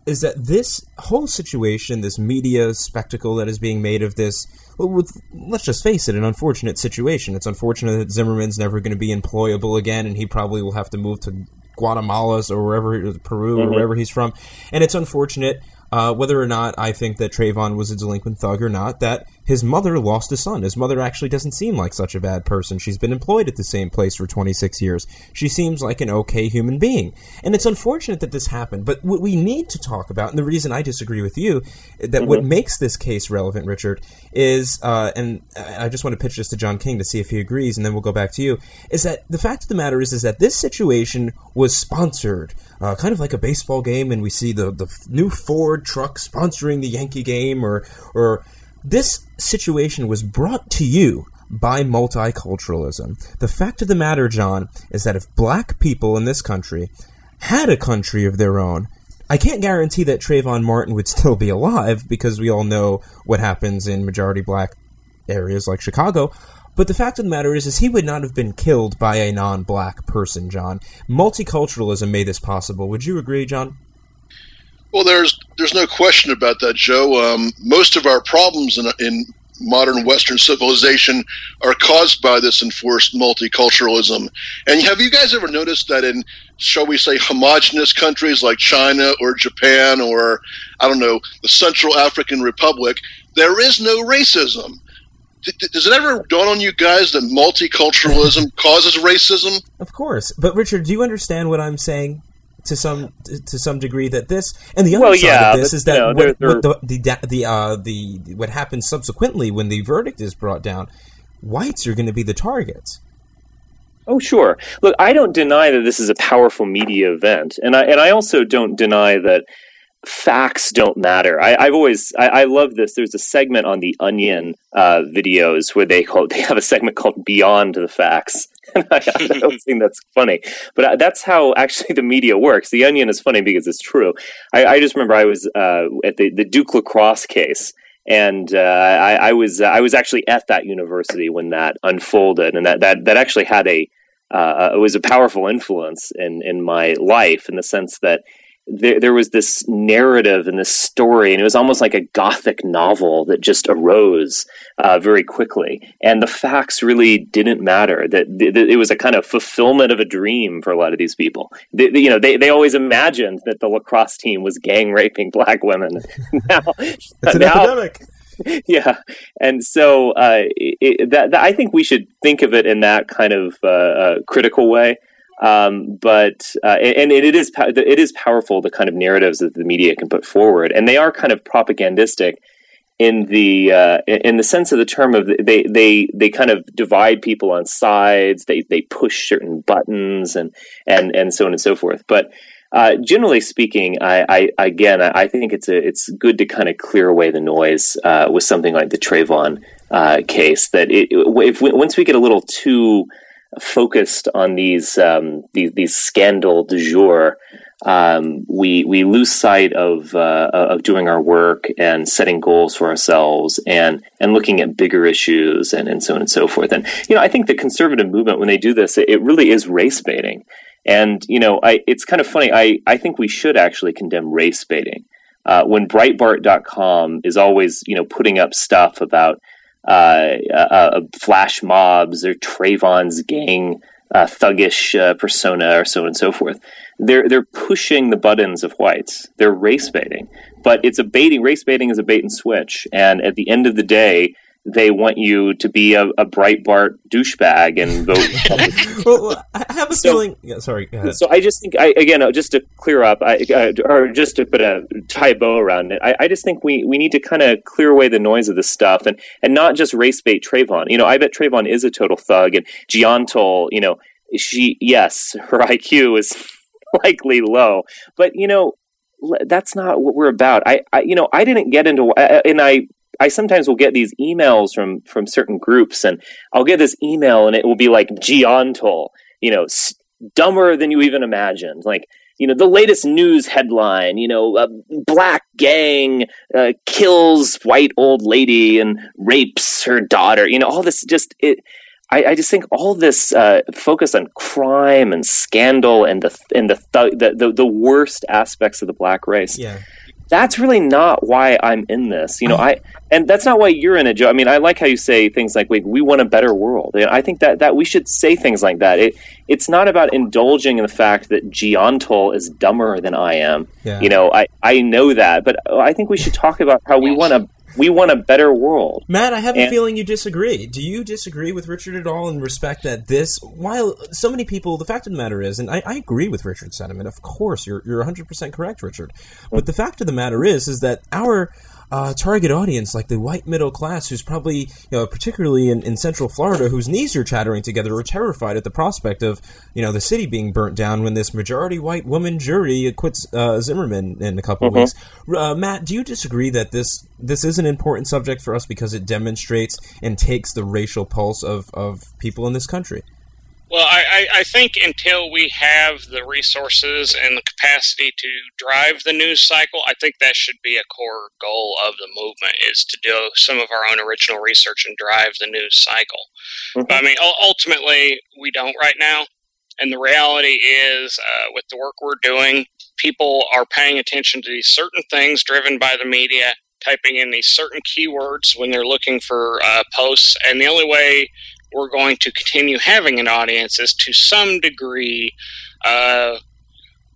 Speaker 1: is that this whole situation this media spectacle that is being made of this with, let's just face it, an unfortunate situation. It's unfortunate that Zimmerman's never going to be employable again, and he probably will have to move to Guatemala or wherever, Peru, mm-hmm. or wherever he's from. And it's unfortunate uh, whether or not I think that Trayvon was a delinquent thug or not, that his mother lost a son. His mother actually doesn't seem like such a bad person. She's been employed at the same place for 26 years. She seems like an okay human being. And it's unfortunate that this happened, but what we need to talk about, and the reason I disagree with you, that mm-hmm. what makes this case relevant, Richard, is, uh, and I just want to pitch this to John King to see if he agrees, and then we'll go back to you, is that the fact of the matter is, is that this situation was sponsored, uh, kind of like a baseball game, and we see the, the new Ford truck sponsoring the Yankee game, or, or this situation was brought to you by multiculturalism. The fact of the matter, John, is that if black people in this country had a country of their own, I can't guarantee that Trayvon Martin would still be alive because we all know what happens in majority black areas like Chicago. But the fact of the matter is, is he would not have been killed by a non-black person, John. Multiculturalism made this possible. Would you agree, John?
Speaker 4: Well, there's there's no question about that, Joe. Um, most of our problems in, in modern Western civilization are caused by this enforced multiculturalism. And have you guys ever noticed that in, shall we say, homogenous countries like China or Japan or, I don't know, the Central African Republic, there is no racism? does it ever dawn on you guys that multiculturalism causes racism?
Speaker 1: Of course. But, Richard, do you understand what I'm saying? To some to some degree that this and the other well, side yeah, of this but, is that know, what, they're, they're... what the the the, uh, the what happens subsequently when the verdict is brought down, whites are going to be the targets.
Speaker 2: Oh, sure. Look, I don't deny that this is a powerful media event, and I and I also don't deny that facts don't matter. I, have always I, I, love this. There's a segment on the Onion uh, videos where they call they have a segment called Beyond the Facts. I, don't think that's funny, but uh, that's how actually the media works. The Onion is funny because it's true. I, I just remember I was uh, at the the Duke lacrosse case. And uh, I, I, was I was actually at that university when that unfolded, and that that, that actually had a uh, it was a powerful influence in in my life in the sense that there, there was this narrative and this story, and it was almost like a gothic novel that just arose uh, very quickly. And the facts really didn't matter. That, that, it was a kind of fulfillment of a dream for a lot of these people. They, they, you know, they, they always imagined that the lacrosse team was gang raping black women.
Speaker 1: now, it's an now, epidemic.
Speaker 2: Yeah, and so uh, it, that, that, I think we should think of it in that kind of uh, uh critical way. Um, but uh, and, it is it is powerful the kind of narratives that the media can put forward, and they are kind of propagandistic in the uh, in the sense of the term of they they they kind of divide people on sides. They they push certain buttons and and and so on and so forth. But uh, generally speaking, I, I again I think it's a it's good to kind of clear away the noise uh, with something like the Trayvon uh, case. That it, if we, once we get a little too focused on these um, these, these scandal du jour, um, we we lose sight of uh, of doing our work and setting goals for ourselves and and looking at bigger issues and, and so on and so forth. And you know, I think the conservative movement when they do this, it, it really is race baiting. And you know, I, it's kind of funny. I I think we should actually condemn race baiting. Uh, when Breitbart.com is always you know putting up stuff about uh, uh, flash mobs or Trayvon's gang uh, thuggish uh, persona or so on and so forth. They're they're pushing the buttons of whites. They're race baiting, but it's a baiting. Race baiting is a bait and switch, and at the end of the day, they want you to be a, a Breitbart douchebag and vote.
Speaker 1: well, I have a so, feeling. Yeah, sorry.
Speaker 2: So I just think, I, again, uh, just to clear up, I, uh, or just to put a tie bow around it, I, I just think we, we need to kind of clear away the noise of this stuff and and not just race bait Trayvon. You know, I bet Trayvon is a total thug, and Jeantel, you know, she yes, her IQ is likely low, but you know that's not what we're about. I, I, you know, I didn't get into, and I I sometimes will get these emails from from certain groups, and I'll get this email, and it will be like Jeantel, you know, dumber than you even imagined, like you know the latest news headline you know a black gang uh, kills white old lady and rapes her daughter. You know all this just it I, I just think all this uh, focus on crime and scandal and the and the, th- the, the the worst aspects of the black race.
Speaker 1: Yeah
Speaker 2: that's really not why I'm in this. You know, uh-huh. I and that's not why you're in it, Joe. I mean, I like how you say things like we, we want a better world. And I think that that we should say things like that. It it's not about indulging in the fact that Jeantel is dumber than I am. Yeah. You know, I I know that, but I think we should talk about how we want to we want a better world.
Speaker 1: Matt, I have and, a feeling you disagree. Do you disagree with Richard at all in respect that this, while so many people, the fact of the matter is, and I, I agree with Richard's sentiment, of course, you're, you're 100% correct, Richard. But mm. the fact of the matter is, is that our uh, target audience, like the white middle class, who's probably, you know, particularly in, in Central Florida, whose knees are chattering together, are terrified at the prospect of, you know, the city being burnt down when this majority white woman jury acquits uh, Zimmerman in a couple mm-hmm. of weeks. Uh, Matt, do you disagree that this this is an important subject for us because it demonstrates and takes the racial pulse of, of people in this country?
Speaker 3: Well, I, I, think until we have the resources and the capacity to drive the news cycle, I think that should be a core goal of the movement is to do some of our own original research and drive the news cycle. Mm-hmm. I mean, ultimately, we don't right now. And the reality is, uh, with the work we're doing, people are paying attention to these certain things driven by the media, typing in these certain keywords when they're looking for uh, posts. And the only way we're going to continue having an audience is to some degree uh,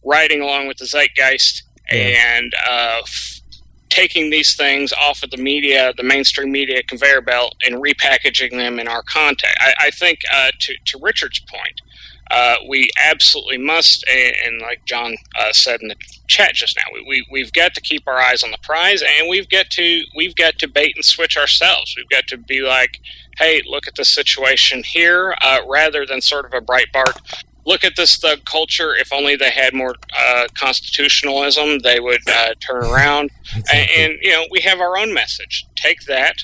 Speaker 3: riding along with the zeitgeist yeah. and uh, f- taking these things off of the media, the mainstream media conveyor belt, and repackaging them in our content. I, I think, uh, to, to Richard's point, uh, we absolutely must, and, and like John uh, said in the chat just now, we, we have got to keep our eyes on the prize, and we've got to we've got to bait and switch ourselves. We've got to be like, hey, look at the situation here, uh, rather than sort of a Breitbart. Look at this thug culture. If only they had more uh, constitutionalism, they would uh, turn around. And, and, you know, we have our own message. Take that,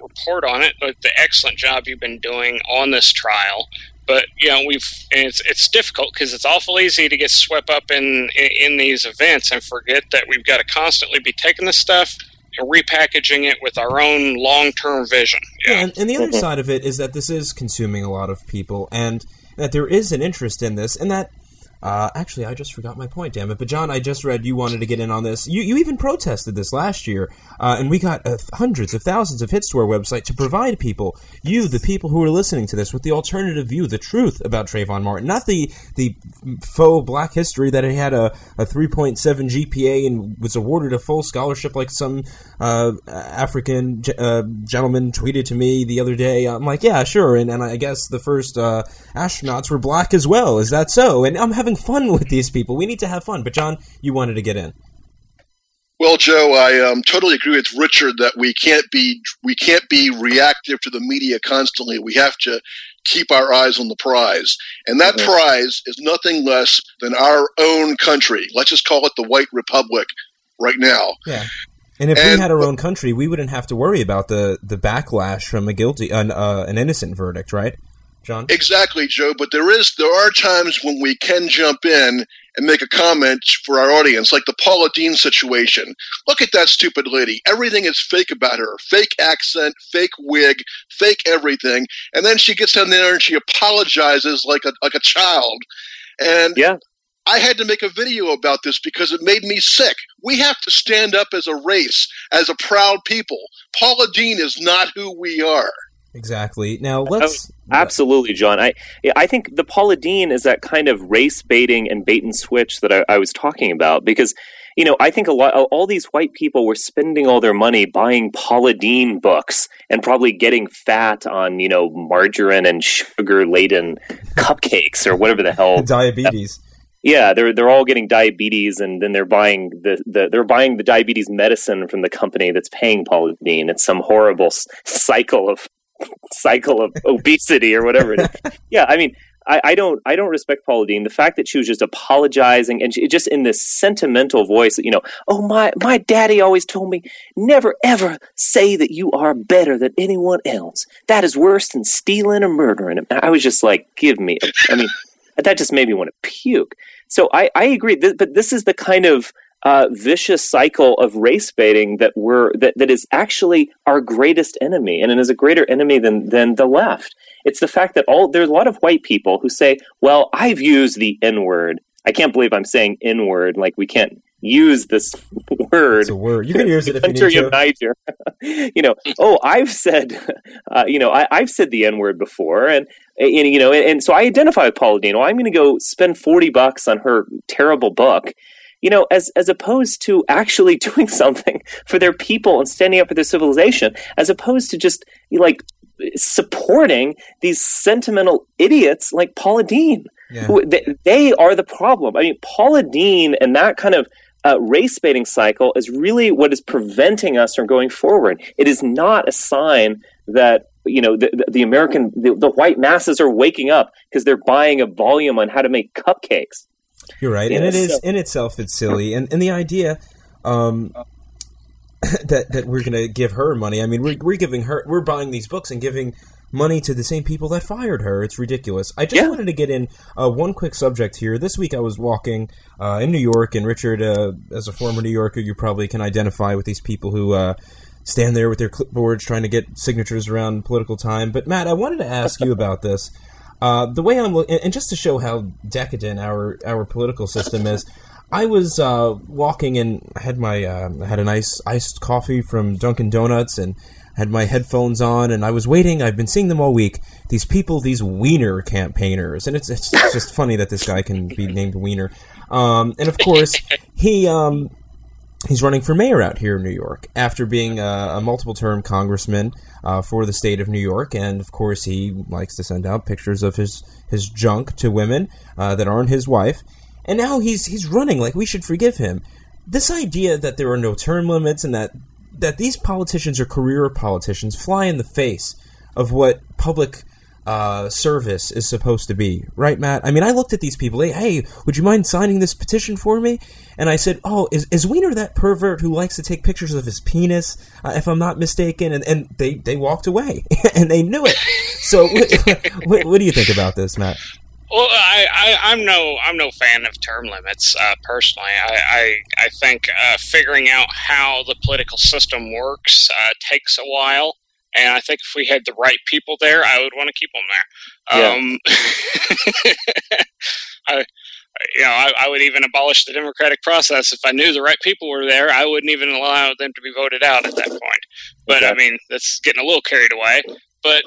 Speaker 3: report on it. But the excellent job you've been doing on this trial but you know we've it's it's difficult because it's awful easy to get swept up in, in, in these events and forget that we've got to constantly be taking this stuff repackaging it with our own long-term vision
Speaker 1: yeah, yeah and, and, the other mm-hmm. side of it is that this is consuming a lot of people and that there is an interest in this and that uh, actually, I just forgot my point, damn it. But John, I just read you wanted to get in on this. You, you even protested this last year, uh, and we got uh, hundreds of thousands of hits to our website to provide people, you, the people who are listening to this, with the alternative view, the truth about Trayvon Martin, not the the faux black history that he had a, a 3.7 GPA and was awarded a full scholarship like some uh, African uh, gentleman tweeted to me the other day. I'm like, yeah, sure, and, and I guess the first uh, astronauts were black as well. Is that so? And I'm having having fun with these people. We need to have fun. But John, you wanted to get in.
Speaker 4: Well, Joe, I um, totally agree with Richard that we can't be we can't be reactive to the media constantly. We have to keep our eyes on the prize, and that mm-hmm. prize is nothing less than our own country. Let's just call it the White Republic right now.
Speaker 1: Yeah. And if and, we had our own country, we wouldn't have to worry about the, the backlash from a guilty, an, uh, an innocent verdict, right? John?
Speaker 4: Exactly, Joe. But there is there are times when we can jump in and make a comment for our audience, like the Paula Deen situation. Look at that stupid lady. Everything is fake about her. Fake accent, fake wig, fake everything. And then she gets on there and she apologizes like a like a child. And
Speaker 2: yeah.
Speaker 4: I had to make a video about this because it made me sick. We have to stand up as a race, as a proud people. Paula Deen is not who we are.
Speaker 1: Exactly. Now let's
Speaker 2: oh, absolutely, John. I I think the Paula Deen is that kind of race baiting and bait and switch that I, I was talking about because you know I think a lot all these white people were spending all their money buying Paula Deen books and probably getting fat on you know margarine and sugar laden cupcakes or whatever the hell
Speaker 1: diabetes.
Speaker 2: Yeah, they're they're all getting diabetes, and then they're buying the, the they're buying the diabetes medicine from the company that's paying Paula Deen. It's some horrible cycle of cycle of obesity or whatever it is. yeah, I mean, I, I, don't I don't respect Paula Deen. The fact that she was just apologizing and she, just in this sentimental voice, you know, oh my my daddy always told me never ever say that you are better than anyone else. That is worse than stealing or murdering. And I was just like, give me. A, I mean, that just made me want to puke. So I, I agree, but this is the kind of uh, vicious cycle of race baiting that we're that, that is actually our greatest enemy, and it is a greater enemy than than the left. It's the fact that all there's a lot of white people who say, "Well, I've used the N word. I can't believe I'm saying N word. Like we can't use this word.
Speaker 1: It's a word. You can use it if country you need
Speaker 2: to. Niger. you know, oh, I've said, uh, you know, I, have said the N word before, and, and you know, and, and, so I identify with Paula Deen. I'm going to go spend forty bucks on her terrible book. You know, as as opposed to actually doing something for their people and standing up for their civilization, as opposed to just like supporting these sentimental idiots like Paula Deen. Yeah. Who, they, they, are the problem. I mean, Paula Deen and that kind of uh, race baiting cycle is really what is preventing us from going forward. It is not a sign that you know the, the American the, the, white masses are waking up because they're buying a volume on how to make cupcakes.
Speaker 1: You're right, and it is so, in itself it's silly, and and the idea. Um, that that we're going to give her money. I mean, we're we're giving her we're buying these books and giving money to the same people that fired her. It's ridiculous. I just yeah. wanted to get in uh, one quick subject here. This week I was walking uh, in New York, and Richard, uh, as a former New Yorker, you probably can identify with these people who uh, stand there with their clipboards trying to get signatures around political time. But Matt, I wanted to ask you about this. Uh, the way I'm looking, and just to show how decadent our our political system is. I was uh, walking and had my I had a nice iced coffee from Dunkin' Donuts and had my headphones on, and I was waiting. I've been seeing them all week. These people, these Weiner campaigners, and it's, it's just funny that this guy can be named Weiner. Um, and of course, he um, he's running for mayor out here in New York after being a, a multiple-term congressman uh, for the state of New York, and of course, he likes to send out pictures of his his junk to women uh, that aren't his wife. And now he's he's running like we should forgive him. This idea that there are no term limits and that that these politicians are career politicians fly in the face of what public uh, service is supposed to be, right, Matt? I mean, I looked at these people. Hey, hey, would you mind signing this petition for me? And I said, "Oh, is, is Weiner that pervert who likes to take pictures of his penis? Uh, if I'm not mistaken." And, and they they walked away, and they knew it. So, what, what, what do you think about this, Matt?
Speaker 3: Well, I, I, am no I'm no fan of term limits uh, personally. I, I, I think uh, figuring out how the political system works uh, takes a while, and I think if we had the right people there, I would want to keep them there. Yeah. Um, I, you know, I, I, would even abolish the democratic process if I knew the right people were there. I wouldn't even allow them to be voted out at that point. But okay. I mean, that's getting a little carried away. But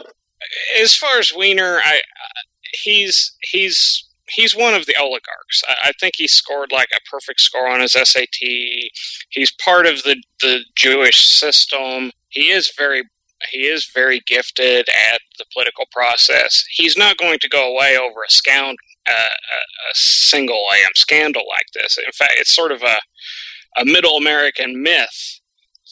Speaker 3: as far as Weiner, I he's he's he's one of the oligarchs. I, I, think he scored like a perfect score on his SAT. He's part of the the Jewish system. He is very he is very gifted at the political process. He's not going to go away over a scound uh, a, a single AM scandal like this. In fact, it's sort of a a middle American myth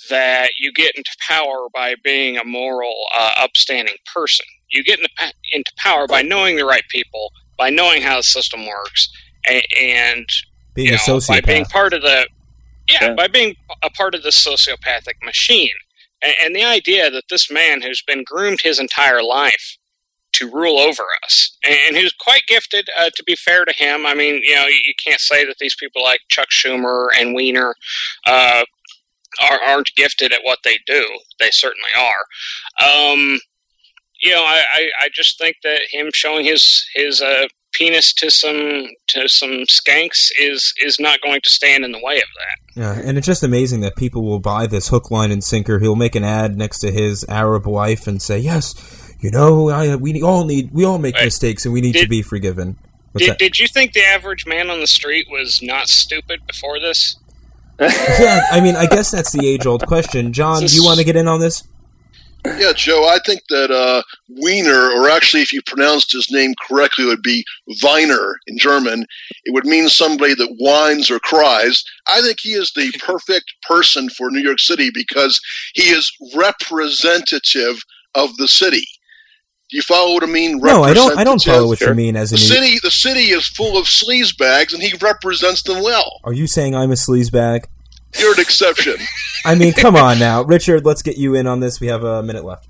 Speaker 3: that you get into power by being a moral, uh, upstanding person. You get into, into power by knowing the right people, by knowing how the system works, and, and
Speaker 1: being you know,
Speaker 3: by being part of the yeah, yeah, by being a part of the sociopathic machine. And, the idea that this man who's been groomed his entire life to rule over us, and, who's quite gifted, uh, to be fair to him, I mean, you know, you, can't say that these people like Chuck Schumer and Weiner uh, are, aren't gifted at what they do. They certainly are. Um, you know, I, I, I, just think that him showing his his uh, penis to some to some skanks is is not going to stand in the way of that.
Speaker 1: Yeah, and it's just amazing that people will buy this hook, line, and sinker. He'll make an ad next to his Arab wife and say, "Yes, you know, I, we all need, we all make
Speaker 3: Wait,
Speaker 1: mistakes, and we need to be forgiven. What's
Speaker 3: Did,
Speaker 1: that?
Speaker 3: did you think the average man on the street was not stupid before this?
Speaker 1: yeah, I mean, I guess that's the age-old question. John, do you want to get in on this?
Speaker 4: Yeah, Joe, I think that uh, Weiner, or actually, if you pronounced his name correctly, it would be Weiner in German. It would mean somebody that whines or cries. I think he is the perfect person for New York City because he is representative of the city. Do you follow what I mean?
Speaker 1: No, I don't. I don't follow what you mean as
Speaker 4: The city, the city is full of sleaze bags, and he represents them well.
Speaker 1: Are you saying I'm a sleazebag?
Speaker 4: You're an exception.
Speaker 1: I mean, come on now, Richard. Let's get you in on this. We have a minute left.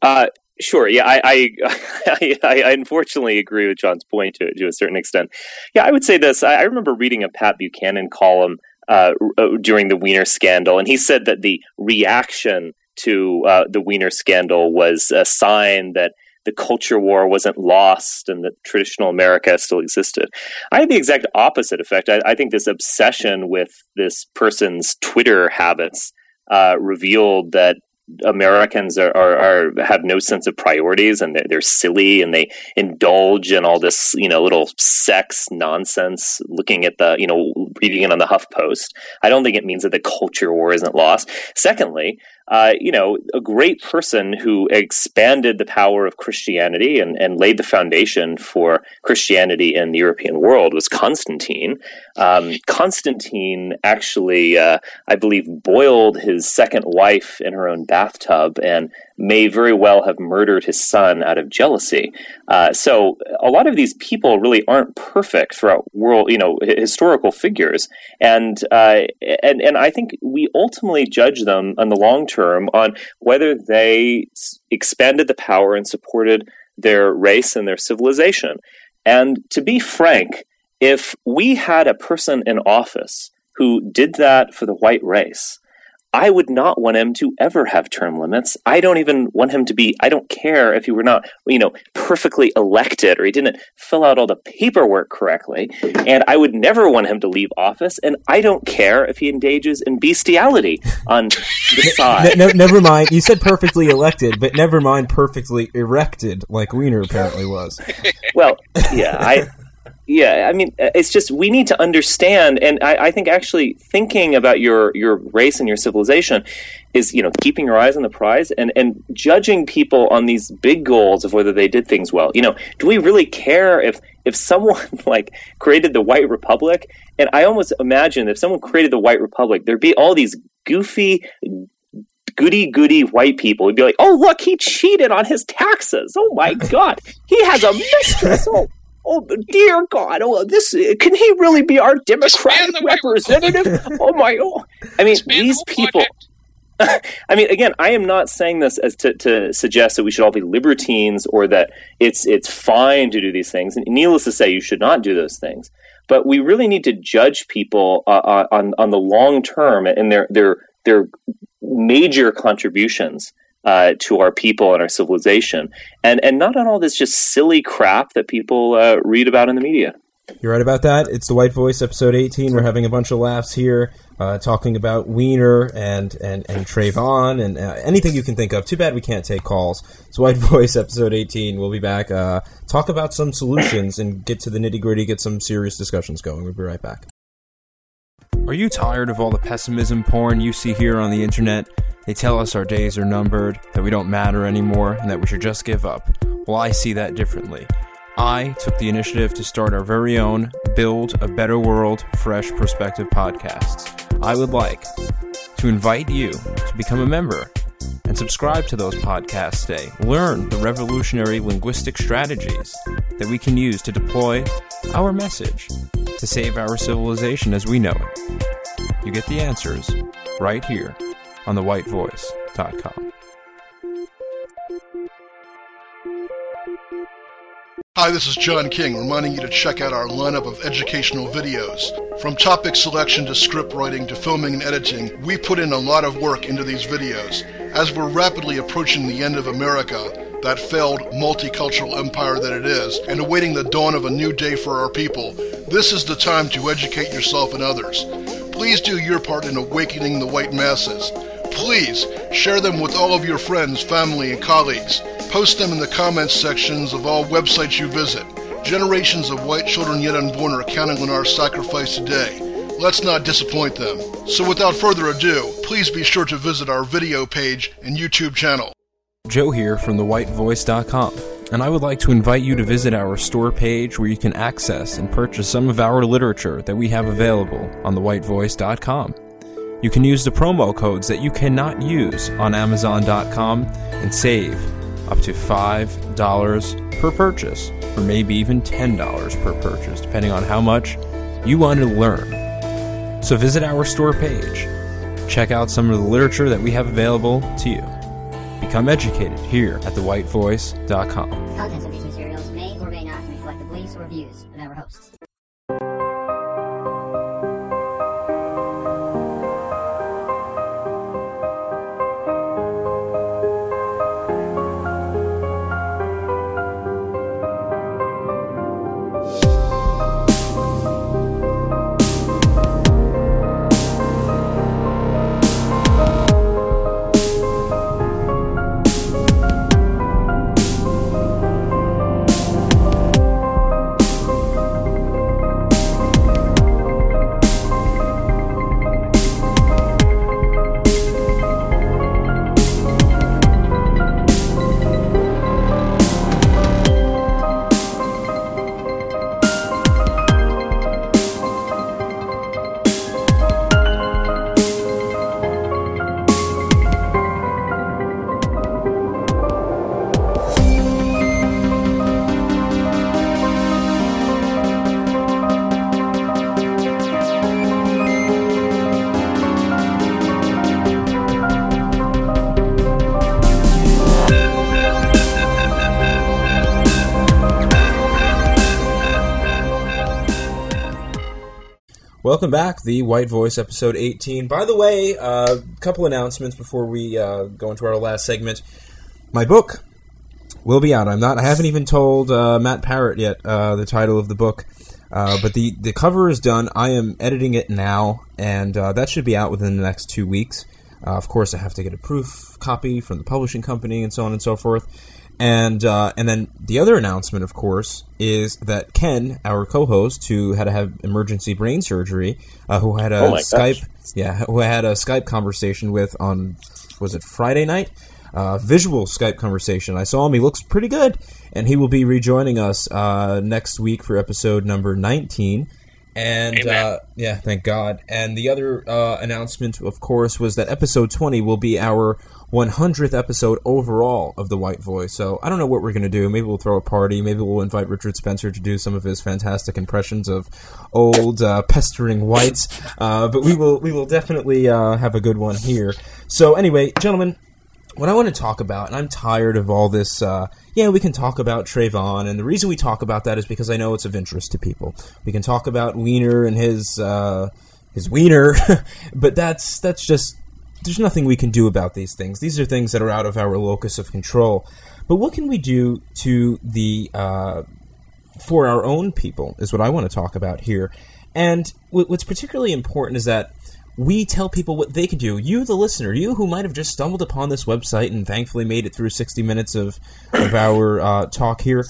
Speaker 2: Uh, sure. Yeah, I, I, I, I unfortunately agree with John's point to to a certain extent. Yeah, I would say this. I, I remember reading a Pat Buchanan column uh, during the Weiner scandal, and he said that the reaction to uh, the Weiner scandal was a sign that the culture war wasn't lost and that traditional America still existed. I had the exact opposite effect. I, I think this obsession with this person's Twitter habits uh, revealed that Americans are, are, are have no sense of priorities and they're, they're silly and they indulge in all this you know little sex nonsense. Looking at the you know reading it on the HuffPost, I don't think it means that the culture war isn't lost. Secondly, uh, you know, a great person who expanded the power of Christianity and, and laid the foundation for Christianity in the European world was Constantine. Um, Constantine actually, uh, I believe, boiled his second wife in her own bathtub and may very well have murdered his son out of jealousy. Uh, so a lot of these people really aren't perfect throughout world, you know, historical figures, and uh, and and I think we ultimately judge them on the long term on whether they expanded the power and supported their race and their civilization. And to be frank, if we had a person in office who did that for the white race, I would not want him to ever have term limits. I don't even want him to be, I don't care if he were not, you know, perfectly elected or he didn't fill out all the paperwork correctly. And I would never want him to leave office. And I don't care if he engages in bestiality on the side.
Speaker 1: Ne- ne- never mind. You said perfectly elected, but never mind perfectly erected, like Weiner apparently was.
Speaker 2: Well, yeah, I. Yeah, I mean, uh, it's just we need to understand, and I, I think actually thinking about your your race and your civilization is, you know, keeping your eyes on the prize and and judging people on these big goals of whether they did things well. You know, do we really care if if someone like created the White Republic? And I almost imagine if someone created the White Republic, there'd be all these goofy goody goody white people would be like, "Oh, look, he cheated on his taxes. Oh my god, he has a mistress. Oh, oh dear God. Oh, this can he really be our Democratic representative? oh my. Oh, I mean,
Speaker 3: Expand
Speaker 2: these
Speaker 3: whole
Speaker 2: people.
Speaker 3: project.
Speaker 2: I mean, again, I am not saying this as to, to suggest that we should all be libertines or that it's it's fine to do these things. And needless to say, you should not do those things. But we really need to judge people uh, uh, on on the long term and their their their major contributions uh, to our people and our civilization, and and not on all this just silly crap that people uh, read about in the media.
Speaker 1: You're right about that. It's the White Voice, episode 18. We're having a bunch of laughs here, uh, talking about Weiner and and and Trayvon and uh, anything you can think of. Too bad we can't take calls. It's White Voice, episode 18. We'll be back. Uh, talk about some solutions and get to the nitty gritty. Get some serious discussions going. We'll be right back. Are you tired of all the pessimism porn you see here on the internet? They tell us our days are numbered, that we don't matter anymore, and that we should just give up. Well, I see that differently. I took the initiative to start our very own Build a Better World Fresh Perspective podcasts. I would like to invite you to become a member and subscribe to those podcasts today. Learn the revolutionary linguistic strategies that we can use to deploy our message to save our civilization as we know it. You get the answers right here on thewhitevoice.com.
Speaker 4: Hi, this is John King, reminding you to check out our lineup of educational videos. From topic selection to script writing to filming and editing, we put in a lot of work into these videos. As we're rapidly approaching the end of America, that failed multicultural empire that it is, and awaiting the dawn of a new day for our people, this is the time to educate yourself and others. Please do your part in awakening the white masses. Please share them with all of your friends, family, and colleagues. Post them in the comments sections of all websites you visit. Generations of white children yet unborn are counting on our sacrifice today. Let's not disappoint them. So without further ado, please be sure to visit our video page and YouTube channel.
Speaker 1: Joe here from thewhitevoice.com, and I would like to invite you to visit our store page where you can access and purchase some of our literature that we have available on thewhitevoice.com. You can use the promo codes that you cannot use on Amazon.com and save up to $5 per purchase, or maybe even $10 per purchase, depending on how much you want to learn. So visit our store page, check out some of the literature that we have available to you. Become educated here at thewhitevoice.com. Welcome back, the White Voice, episode 18. By the way, a uh, couple announcements before we uh, go into our last segment. My book will be out. I'm not. I haven't even told uh, Matt Parrott yet uh, the title of the book, uh, but the the cover is done. I am editing it now, and uh, that should be out within the next two weeks. of course, I have to get a proof copy from the publishing company, and so on and so forth. And uh, and then the other announcement, of course, is that Ken, our co-host, who had to have emergency brain surgery, uh, who had a
Speaker 2: Oh
Speaker 1: Skype,
Speaker 2: gosh.
Speaker 1: yeah, who I had a Skype conversation with on was it Friday night? Uh, visual Skype conversation. I saw him; he looks pretty good, and he will be rejoining us uh, next week for episode number nineteen. And uh, yeah, thank God. And the other uh, announcement, of course, was that episode 20 will be our 100th episode overall of The White Voice. So I don't know what we're going to do. Maybe we'll throw a party. Maybe we'll invite Richard Spencer to do some of his fantastic impressions of old uh, pestering whites. Uh, but we will we will definitely uh, have a good one here. So anyway, gentlemen, what I want to talk about, and I'm tired of all this. Uh, yeah, we can talk about Trayvon, and the reason we talk about that is because I know it's of interest to people. We can talk about Weiner and his uh, his Wiener, but that's that's just there's nothing we can do about these things. These are things that are out of our locus of control. But what can we do to the uh, for our own people is what I want to talk about here. And wh- what's particularly important is that we tell people what they can do. You, the listener, you who might have just stumbled upon this website and thankfully made it through 60 minutes of, of our uh, talk here,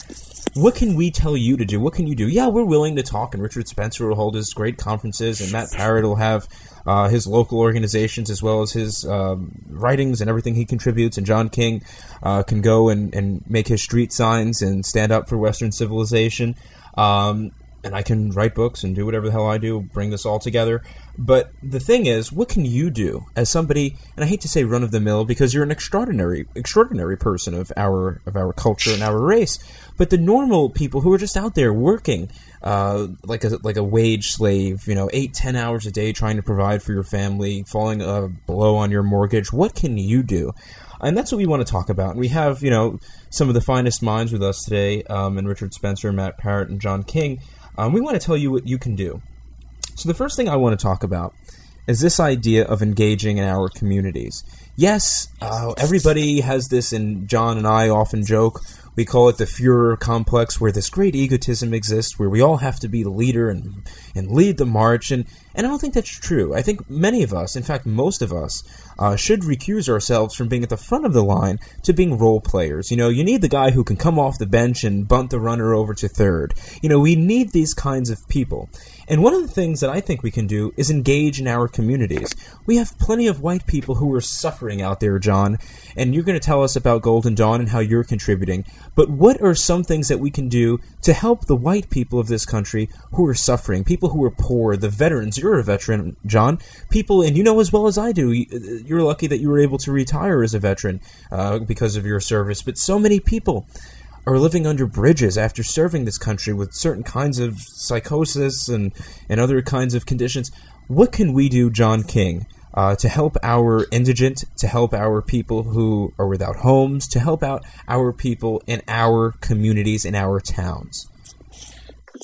Speaker 1: what can we tell you to do? What can you do? Yeah, we're willing to talk, and Richard Spencer will hold his great conferences, and Matt Parrott will have uh, his local organizations as well as his um, writings and everything he contributes. And John King uh, can go and, and make his street signs and stand up for Western civilization. Um, and I can write books and do whatever the hell I do, bring this all together. But the thing is, what can you do as somebody? And I hate to say run of the mill because you're an extraordinary, extraordinary person of our of our culture and our race. But the normal people who are just out there working, uh, like a like a wage slave, you know, eight ten hours a day trying to provide for your family, falling a blow on your mortgage. What can you do? And that's what we want to talk about. And we have, you know, some of the finest minds with us today, um, and Richard Spencer, Matt Parrott, and John King. Um, we want to tell you what you can do. So the first thing I want to talk about is this idea of engaging in our communities. Yes, uh, everybody has this, and John and I often joke. We call it the Führer complex, where this great egotism exists, where we all have to be the leader and and lead the march. And And I don't think that's true. I think many of us, in fact, most of us, uh, should recuse ourselves from being at the front of the line to being role players. You know, you need the guy who can come off the bench and bunt the runner over to third. You know, we need these kinds of people. And one of the things that I think we can do is engage in our communities. We have plenty of white people who are suffering out there, John, and you're going to tell us about Golden Dawn and how you're contributing. But what are some things that we can do to help the white people of this country who are suffering, people who are poor, the veterans? You're a veteran, John. People, and you know as well as I do, you're lucky that you were able to retire as a veteran uh, because of your service. But so many people are living under bridges after serving this country with certain kinds of psychosis and, and other kinds of conditions. What can we do, John King, uh, to help our indigent, to help our people who are without homes, to help out our people in our communities, in our towns?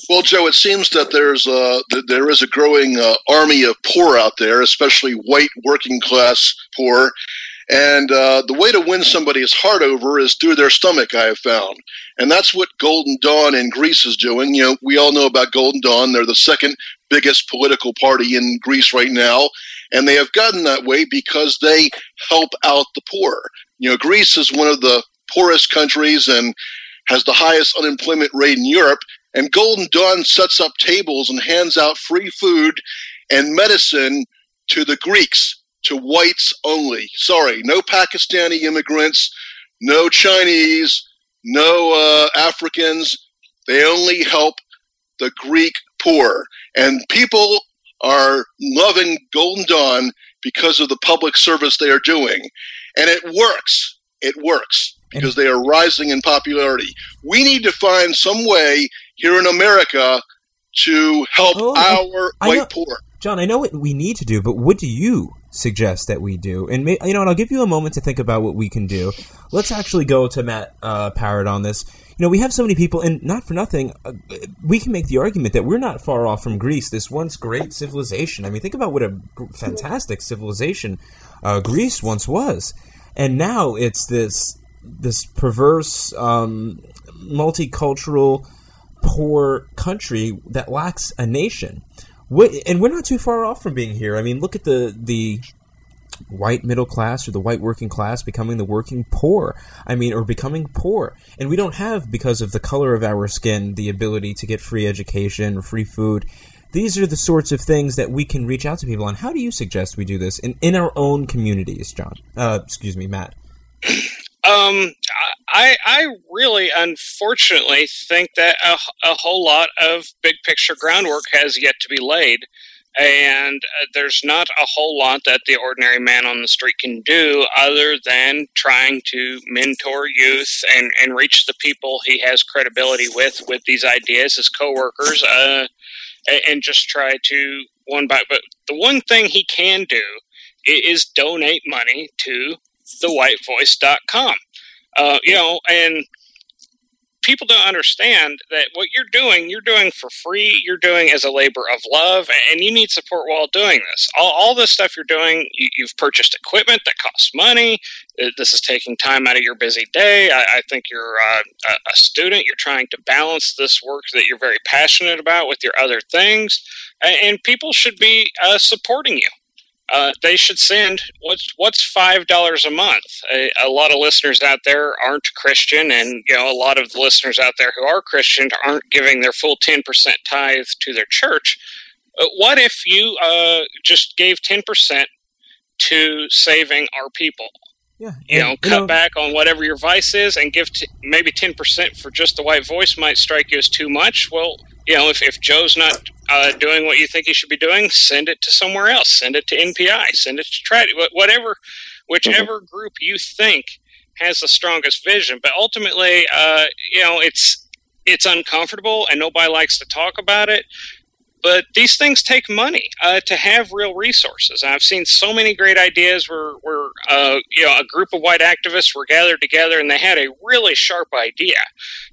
Speaker 4: Well, Joe, it seems that there's a, there is a growing uh, army of poor out there, especially white working class poor, and uh, the way to win somebody's heart over is through their stomach, I have found. And that's what Golden Dawn in Greece is doing. You know, we all know about Golden Dawn. They're the second biggest political party in Greece right now. And they have gotten that way because they help out the poor. You know, Greece is one of the poorest countries and has the highest unemployment rate in Europe. And Golden Dawn sets up tables and hands out free food and medicine to the Greeks to whites only. Sorry, no Pakistani immigrants, no Chinese, no uh, Africans. They only help the Greek poor. And people are loving Golden Dawn because of the public service they are doing. And it works. It works because they are rising in popularity. We need to find some way here in America to help oh, our white poor.
Speaker 1: John, I know what we need to do, but what do you suggest that we do. And you know, and I'll give you a moment to think about what we can do. Let's actually go to Matt uh, Parrott on this. You know, we have so many people, and not for nothing, uh, we can make the argument that we're not far off from Greece, this once great civilization. I mean, think about what a fantastic civilization uh, Greece once was, and now it's this this perverse, um, multicultural, poor country that lacks a nation and we're not too far off from being here. I mean, look at the the white middle class or the white working class becoming the working poor. I mean, or becoming poor. And we don't have, because of the color of our skin, the ability to get free education or free food. These are the sorts of things that we can reach out to people on. How do you suggest we do this in, in our own communities, John? Uh, excuse me, Matt.
Speaker 3: Um, I I really, unfortunately, think that a, a whole lot of big picture groundwork has yet to be laid, and uh, there's not a whole lot that the ordinary man on the street can do other than trying to mentor youth and and reach the people he has credibility with with these ideas as coworkers, uh, and just try to one by. But the one thing he can do is donate money to thewhitevoice.com. Uh, you know, and people don't understand that what you're doing, you're doing for free. You're doing as a labor of love, and you need support while doing this. All, all this stuff you're doing, you, have purchased equipment that costs money. This is taking time out of your busy day. I, I think you're uh, a student. You're trying to balance this work that you're very passionate about with your other things, and, and people should be uh, supporting you uh, they should send what's what's five dollars a month. A, a, lot of listeners out there aren't Christian, and you know a lot of the listeners out there who are Christian aren't giving their full ten percent tithe to their church. Uh, what if you uh, just gave ten percent to saving our people? Yeah, you know, cut know, back on whatever your vice is, and give t- maybe ten percent for just the white voice might strike you as too much. Well, you know, if, if Joe's not uh, doing what you think he should be doing, send it to somewhere else. Send it to NPI. Send it to Trinity. Whatever, whichever mm-hmm. group you think has the strongest vision. But ultimately, uh, you know, it's it's uncomfortable and nobody likes to talk about it. But these things take money uh, to have real resources. I've seen so many great ideas where, where uh, you know, a group of white activists were gathered together and they had a really sharp idea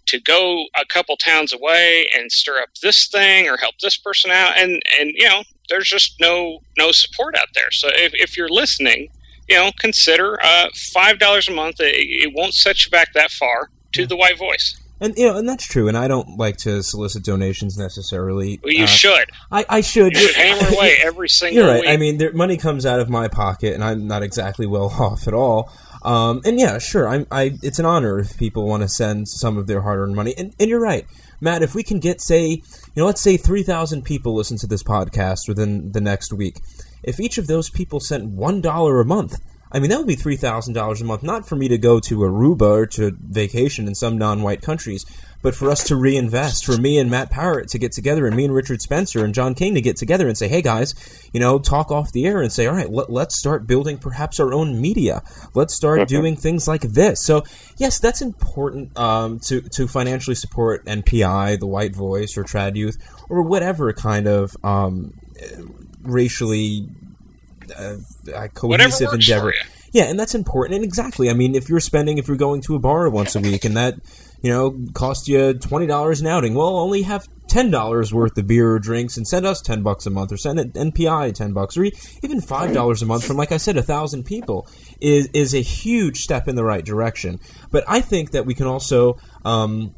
Speaker 3: to go a couple towns away and stir up this thing or help this person out. And, and you know, there's just no no support out there. So if, if you're listening, you know, consider uh, $5 a month. It, it won't set you back that far to the white voice.
Speaker 1: And you know, and that's true. And I don't like to solicit donations necessarily.
Speaker 3: Well, you
Speaker 1: Uh,
Speaker 3: should.
Speaker 1: I, I should.
Speaker 3: You should hammer away every single
Speaker 1: You're right.
Speaker 3: week.
Speaker 1: I mean, there, money comes out of my pocket, and I'm not exactly well off at all. Um, and yeah, sure. I'm. I. It's an honor if people want to send some of their hard-earned money. And, and you're right, Matt. If we can get, say, you know, let's say three thousand people listen to this podcast within the next week. If each of those people sent one dollar a month, I mean, that would be three thousand dollars a month. Not for me to go to Aruba or to vacation in some non-white countries, but for us to reinvest, for me and Matt Parrott to get together, and me and Richard Spencer and John King to get together and say, "Hey guys, you know, talk off the air and say, all right, let, let's start building perhaps our own media. Let's start doing things like this." So, yes, that's important um, to to financially support NPI, the White Voice, or Trad Youth, or whatever kind of um, racially uh, uh, cohesive endeavor. Yeah, and that's important. And exactly, I mean, if you're spending, if you're going to a bar once a week, and that you know cost you twenty dollars an outing, well, only have ten dollars worth of beer or drinks, and send us ten bucks a month, or send NPI ten bucks, or even five dollars a month from, like I said, a thousand people is is a huge step in the right direction. But I think that we can also. Um,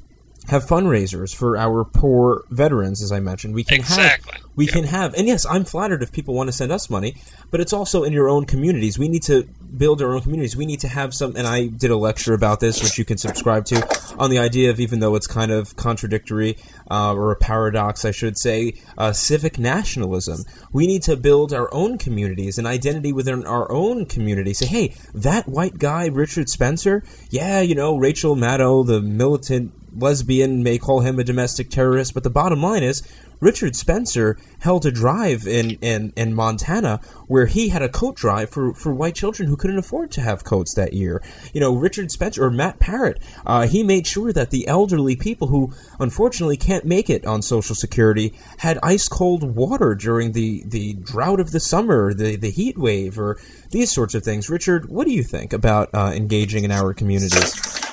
Speaker 1: have fundraisers for our poor veterans, as I mentioned. We can
Speaker 3: Exactly.
Speaker 1: have we can have, and yes, I'm flattered if people want to send us money, but it's also in your own communities. We need to build our own communities. We need to have some, and I did a lecture about this, which you can subscribe to, on the idea of even though it's kind of contradictory uh, or a paradox, I should say, uh, civic nationalism. We need to build our own communities, an identity within our own community. Say, hey, that white guy, Richard Spencer, yeah, you know, Rachel Maddow, the militant lesbian may call him a domestic terrorist, but the bottom line is Richard Spencer held a drive in, in, in Montana where he had a coat drive for, for white children who couldn't afford to have coats that year. You know, Richard Spencer or Matt Parrott, uh, he made sure that the elderly people who unfortunately can't make it on Social Security had ice cold water during the, the drought of the summer, the, the heat wave, or these sorts of things. Richard, what do you think about uh, engaging in our communities?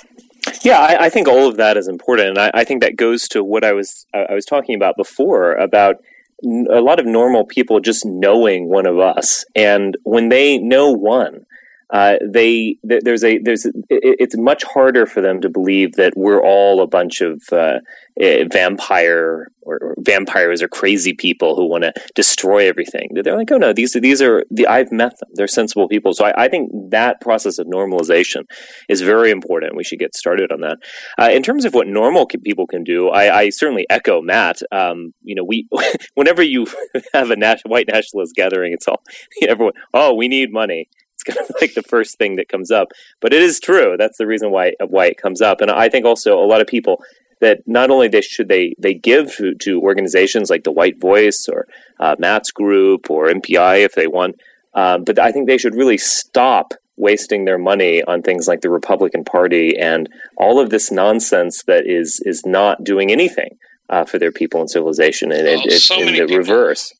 Speaker 2: Yeah, I, I think all of that is important, and I, I think that goes to what I was I was talking about before about a lot of normal people just knowing one of us, and when they know one, uh, they th- there's a there's it, it's much harder for them to believe that we're all a bunch of uh, eh, vampire or, or vampires or crazy people who want to destroy everything. They're like, oh no, these these are the I've met them. They're sensible people. So I, I think that process of normalization is very important. We should get started on that. Uh, in terms of what normal people can do, I, I certainly echo Matt. Um, you know, we whenever you have a nat- white nationalist gathering, it's all everyone. Oh, we need money. It's kind of like the first thing that comes up, but it is true. That's the reason why why it comes up. And I think also a lot of people that not only they should they they give to, to organizations like the White Voice or uh, Matt's group or NPI if they want, um, but I think they should really stop wasting their money on things like the Republican Party and all of this nonsense that is is not doing anything uh, for their people and civilization, and
Speaker 3: Well,
Speaker 2: it, it,
Speaker 3: so
Speaker 2: in the
Speaker 3: people-
Speaker 2: reverse.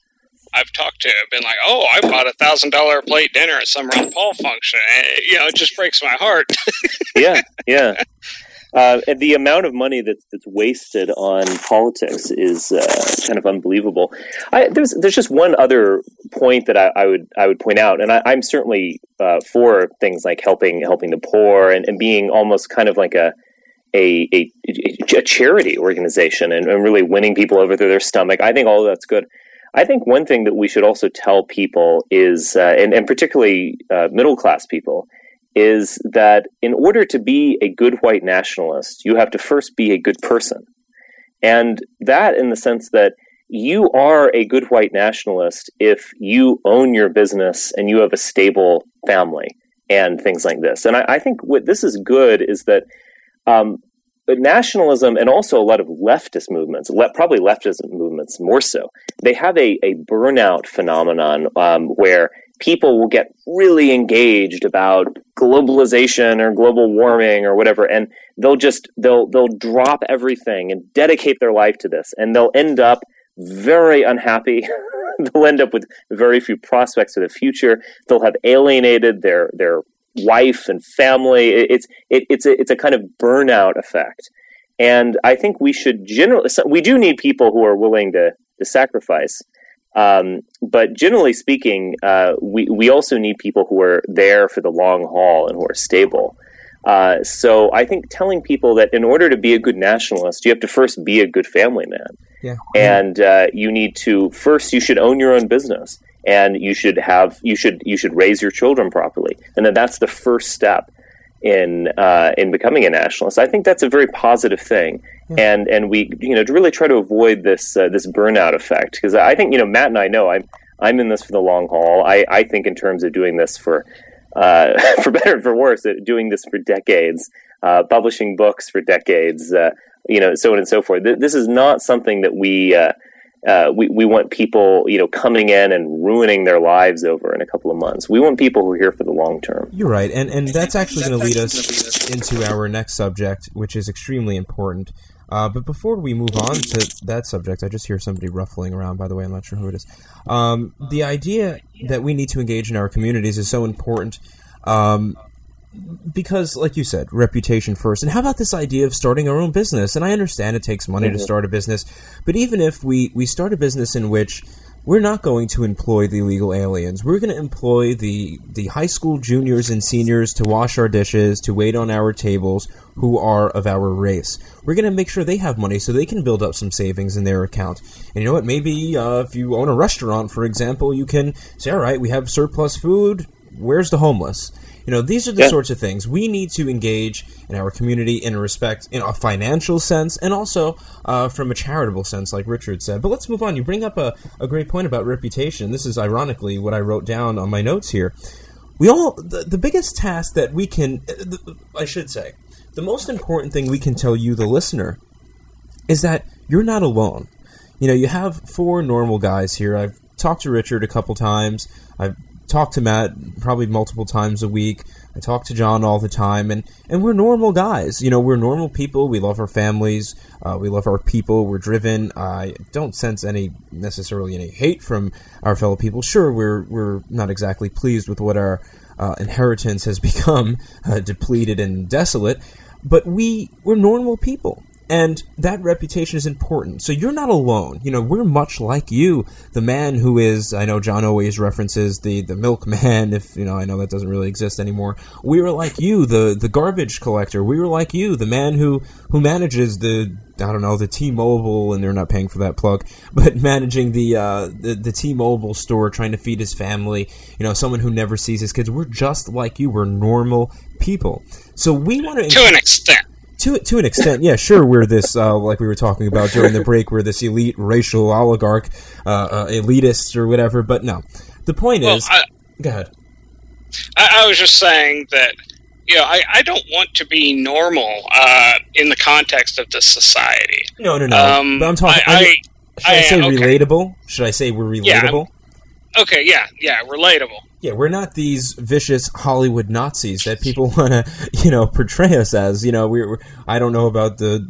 Speaker 3: I've talked to have been like, "Oh, I bought a thousand dollar plate dinner at some Ron Paul function." And, you know, it just breaks my heart.
Speaker 2: yeah, yeah. Uh, and the amount of money that's that's wasted on politics is uh, kind of unbelievable. I, there's there's just one other point that I, I would I would point out, and I, I'm certainly uh, for things like helping helping the poor and, and being almost kind of like a a, a, a charity organization and, and really winning people over to their stomach. I think all that's good. I think one thing that we should also tell people is, uh, and, and particularly uh, middle class people, is that in order to be a good white nationalist, you have to first be a good person. And that in the sense that you are a good white nationalist if you own your business and you have a stable family and things like this. And I, I think what this is good is that um, but nationalism and also a lot of leftist movements, le- probably leftist movements more so, they have a, a burnout phenomenon um, where people will get really engaged about globalization or global warming or whatever, and they'll just they'll they'll drop everything and dedicate their life to this, and they'll end up very unhappy. they'll end up with very few prospects for the future. They'll have alienated their their wife and family. It, it's it, it's a, it's a kind of burnout effect, and I think we should generally we do need people who are willing to to sacrifice. Um, but generally speaking, uh, we we also need people who are there for the long haul and who are stable. Uh, so I think telling people that in order to be a good nationalist, you have to first be a good family man.
Speaker 1: Yeah.
Speaker 2: And uh, you need to first you should own your own business and you should have you should you should raise your children properly. And then that's the first step in uh, in becoming a nationalist. I think that's a very positive thing. And and we you know to really try to avoid this uh, this burnout effect because I think you know Matt and I know I'm I'm in this for the long haul. I, I think in terms of doing this for uh, for better and for worse, uh, doing this for decades, uh, publishing books for decades, uh, you know, so on and so forth. Th- this is not something that we, uh, we we want people, you know, coming in and ruining their lives over in a couple of months. We want people who are here for the long term.
Speaker 1: You're right, and and that's actually going to lead us into our next subject, which is extremely important. Uh, but before we move on to that subject, I just hear somebody ruffling around. By the way, I'm not sure who it is. Um, the idea that we need to engage in our communities is so important. Um, because, like you said, reputation first. And how about this idea of starting our own business? And I understand it takes money to start a business, but even if we, we start a business in which we're not going to employ the illegal aliens. We're going to employ the the high school juniors and seniors to wash our dishes, to wait on our tables, who are of our race. We're going to make sure they have money so they can build up some savings in their account. And you know what? Maybe uh, if you own a restaurant, for example, you can say, "All right, we have surplus food. Where's the homeless?" You know, these are the
Speaker 2: Yeah.
Speaker 1: sorts of things we need to engage in our community in a respect, in a financial sense, and also uh, from a charitable sense, like Richard said. But let's move on. You bring up a, a great point about reputation. This is ironically what I wrote down on my notes here. We all the, the biggest task that we can, uh, I should say, the most important thing we can tell you, the listener, is that you're not alone. You know, you have four normal guys here. I've talked to Richard a couple times. I've talked to Matt probably multiple times a week. I talk to John all the time, and, and we're normal guys. You know, we're normal people. We love our families. Uh, we love our people. We're driven. I don't sense any necessarily any hate from our fellow people. Sure, we're we're not exactly pleased with what our uh, inheritance has become, uh, depleted and desolate, but we we're normal people and that reputation is important. So you're not alone. You know, we're much like you, the man who is. I know John always references the the milkman. If you know, I know that doesn't really exist anymore. We were like you, the the garbage collector. We were like you, the man who who manages the. I don't know the T-Mobile, and they're not paying for that plug, but managing the uh, the, the T-Mobile store, trying to feed his family. You know, someone who never sees his kids. We're just like you. We're normal people. So we want to
Speaker 3: to an extent.
Speaker 1: To to an extent, yeah, sure. We're this, uh, like we were talking about during the break, we're this elite racial oligarch, uh, uh, elitist or whatever. But no, the point
Speaker 3: Well,
Speaker 1: is,
Speaker 3: I,
Speaker 1: go ahead.
Speaker 3: I, I was just saying that you know I, I don't want to be normal uh, in the context of this society.
Speaker 1: No, no, no.
Speaker 3: Um,
Speaker 1: but I'm talking.
Speaker 3: I,
Speaker 1: I should I, say
Speaker 3: okay.
Speaker 1: relatable? Should I say we're
Speaker 3: Yeah,
Speaker 1: relatable?
Speaker 3: okay, yeah, yeah, relatable.
Speaker 1: Yeah, we're not these vicious Hollywood Nazis that people want to, you know, portray us as. You know, we're, we're. I don't know about the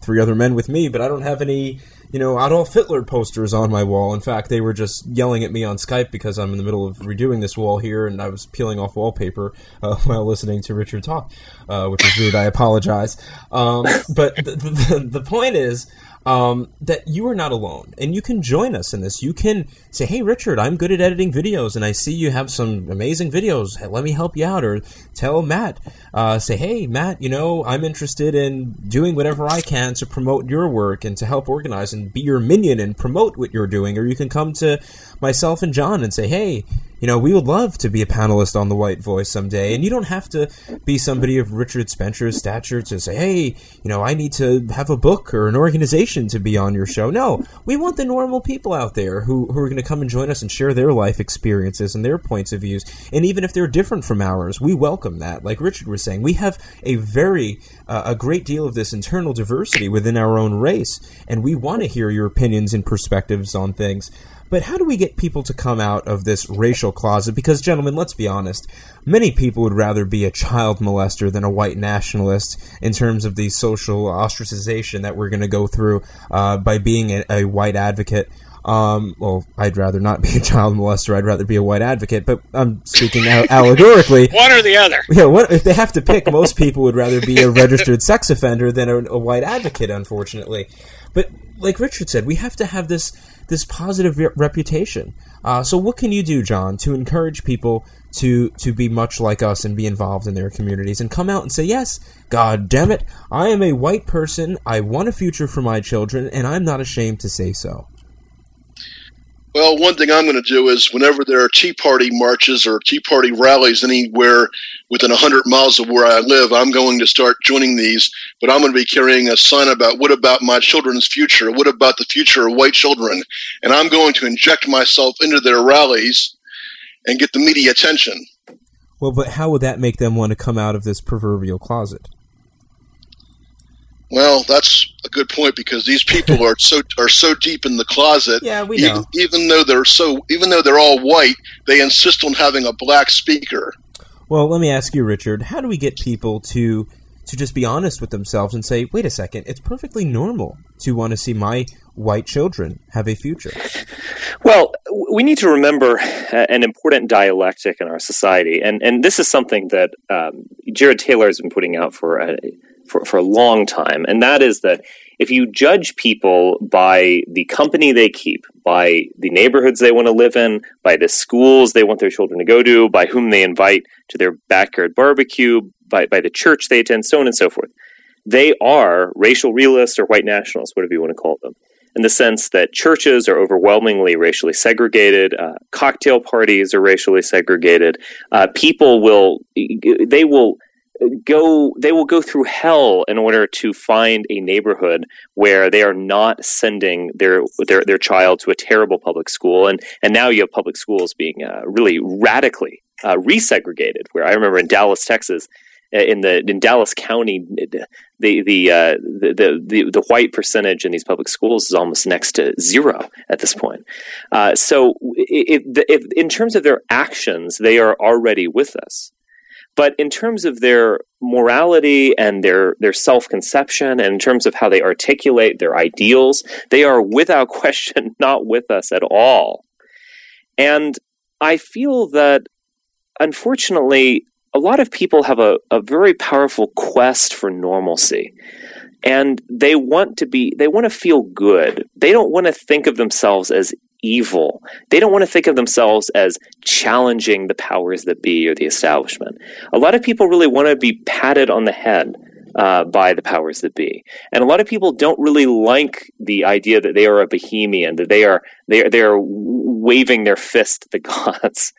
Speaker 1: three other men with me, but I don't have any, you know, Adolf Hitler posters on my wall. In fact, they were just yelling at me on Skype because I'm in the middle of redoing this wall here, and I was peeling off wallpaper uh, while listening to Richard talk, uh, which is rude. I apologize. Um, but the, the, the point is um, that you are not alone, and you can join us in this. You can say, "Hey, Richard, I'm good at editing videos, and I see you have some amazing videos. Let me help you out." Or tell Matt, uh, say, "Hey, Matt, you know, I'm interested in doing whatever I can to promote your work and to help organize and be your minion and promote what you're doing." Or you can come to myself and John and say, "Hey." You know, we would love to be a panelist on The White Voice someday, and you don't have to be somebody of Richard Spencer's stature to say, hey, you know, I need to have a book or an organization to be on your show. No, we want the normal people out there who, who are going to come and join us and share their life experiences and their points of views. And even if they're different from ours, we welcome that. Like Richard was saying, we have a very, uh, a great deal of this internal diversity within our own race, and we want to hear your opinions and perspectives on things. But how do we get people to come out of this racial closet? Because, gentlemen, let's be honest. Many people would rather be a child molester than a white nationalist in terms of the social ostracization that we're going to go through uh, by being a, a white advocate. Um, well, I'd rather not be a child molester. I'd rather be a white advocate. But I'm speaking al- allegorically.
Speaker 3: One or the other.
Speaker 1: Yeah, what if they have to pick? Most people would rather be a registered sex offender than a, a white advocate, unfortunately. But like Richard said, we have to have this this positive re- reputation. Uh, so, what can you do, John, to encourage people to to be much like us and be involved in their communities and come out and say, "Yes, God damn it, I am a white person. I want a future for my children, and I'm not ashamed to say so."
Speaker 4: Well, one thing I'm going to do is whenever there are Tea Party marches or Tea Party rallies anywhere within 100 miles of where I live, I'm going to start joining these. But I'm going to be carrying a sign about what about my children's future? What about the future of white children? And I'm going to inject myself into their rallies and get the media attention.
Speaker 1: Well, but how would that make them want to come out of this proverbial closet?
Speaker 4: Well, that's a good point because these people are so are so deep in the closet.
Speaker 1: Yeah, we
Speaker 4: even,
Speaker 1: know.
Speaker 4: even though they're so even though they're all white, they insist on having a black speaker.
Speaker 1: Well, let me ask you, Richard. How do we get people to to just be honest with themselves and say, "Wait a second, it's perfectly normal to want to see my white children have a future"?
Speaker 2: Well, we need to remember an important dialectic in our society, and and this is something that um, Jared Taylor has been putting out for a, for for a long time, and that is that if you judge people by the company they keep, by the neighborhoods they want to live in, by the schools they want their children to go to, by whom they invite to their backyard barbecue, by by the church they attend, so on and so forth, they are racial realists or white nationalists, whatever you want to call them in the sense that churches are overwhelmingly racially segregated, uh, cocktail parties are racially segregated. Uh, people will they will go they will go through hell in order to find a neighborhood where they are not sending their their their child to a terrible public school and and now you have public schools being uh, really radically uh, resegregated where I remember in Dallas Texas in the in Dallas County, the the, uh, the the the white percentage in these public schools is almost next to zero at this point. Uh, so, if, if in terms of their actions, they are already with us. But in terms of their morality and their their self conception, and in terms of how they articulate their ideals, they are without question not with us at all. And I feel that, unfortunately, a lot of people have a, a very powerful quest for normalcy and they want to be they want to feel good they don't want to think of themselves as evil. They don't want to think of themselves as challenging the powers that be or the establishment. A lot of people really want to be patted on the head uh, by the powers that be, and a lot of people don't really like the idea that they are a bohemian, that they are they are they are waving their fist at the gods.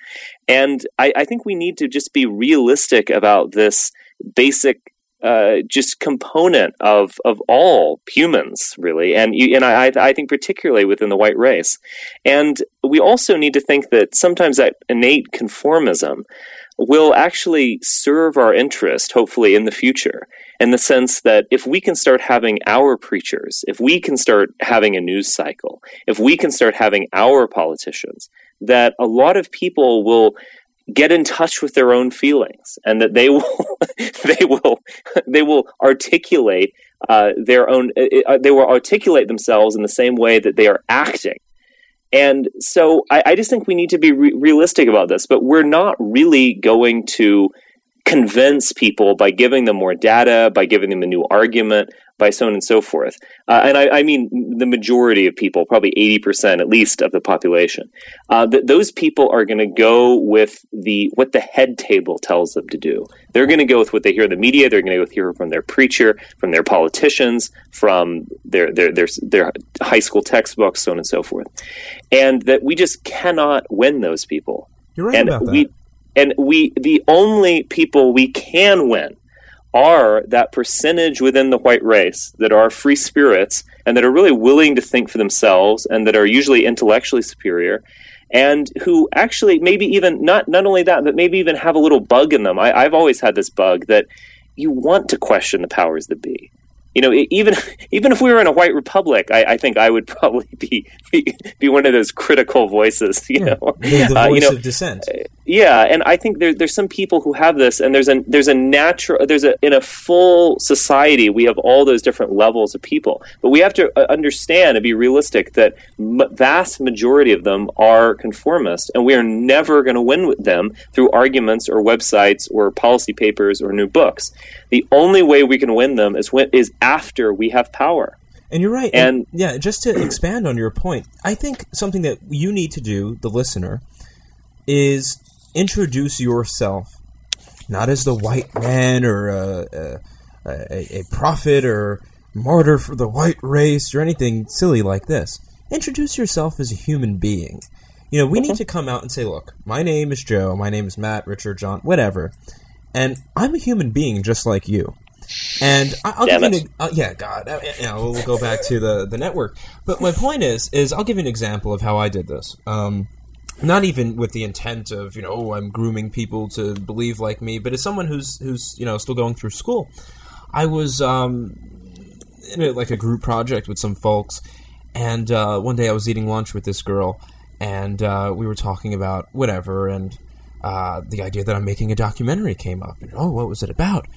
Speaker 2: And I, I think we need to just be realistic about this basic uh, just component of of all humans, really, and and I I think particularly within the white race, and we also need to think that sometimes that innate conformism will actually serve our interest, hopefully in the future, in the sense that if we can start having our preachers, if we can start having a news cycle, if we can start having our politicians, that a lot of people will get in touch with their own feelings and that they will they will they will articulate uh, their own uh, they will articulate themselves in the same way that they are acting. And so I, I just think we need to be re- realistic about this, but we're not really going to convince people by giving them more data, by giving them a new argument, by so on and so forth. Uh, and I, I, mean the majority of people, probably 80% at least of the population. Uh, th- those people are going to go with the what the head table tells them to do. They're going to go with what they hear in the media. They're going to go hear from their preacher, from their politicians, from their, their, their, their high school textbooks, so on and so forth. And that we just cannot win those people.
Speaker 1: You're right
Speaker 2: and
Speaker 1: about that.
Speaker 2: we and we the only people we can win are that percentage within the white race that are free spirits and that are really willing to think for themselves and that are usually intellectually superior and who actually maybe even not not only that but maybe even have a little bug in them. I, i've always had this bug that you want to question the powers that be you know, even even if we were in a white republic, I, I think I would probably be, be, be one of those critical voices. You
Speaker 1: Yeah,
Speaker 2: know,
Speaker 1: the, the voice
Speaker 2: Uh, you know,
Speaker 1: of dissent.
Speaker 2: yeah, and I think there, there's some people who have this, and there's a there's a natural there's a in a full society we have all those different levels of people, but we have to uh, understand and be realistic that m- vast majority of them are conformist, and we are never going to win with them through arguments or websites or policy papers or new books. The only way we can win them is when, is after we have power.
Speaker 1: And you're right.
Speaker 2: And-
Speaker 1: yeah, just to expand on your point, I think something that you need to do, the listener, is introduce yourself not as the white man or a, a, a, a prophet or martyr for the white race or anything silly like this. Introduce yourself as a human being. You know, we need to come out and say, look, my name is Joe, my name is Matt, Richard, John, whatever, and I'm a human being just like you. And I- I'll
Speaker 2: Damn
Speaker 1: give you an, uh, yeah, God, uh, you know, we'll go back to the, the network. But my point is, is I'll give you an example of how I did this. Um, not even with the intent of you know oh, I'm grooming people to believe like me, but as someone who's who's you know still going through school, I was um, in a, like a group project with some folks, and uh, one day I was eating lunch with this girl, and uh, we were talking about whatever, and uh, the idea that I'm making a documentary came up. And, oh, what was it about?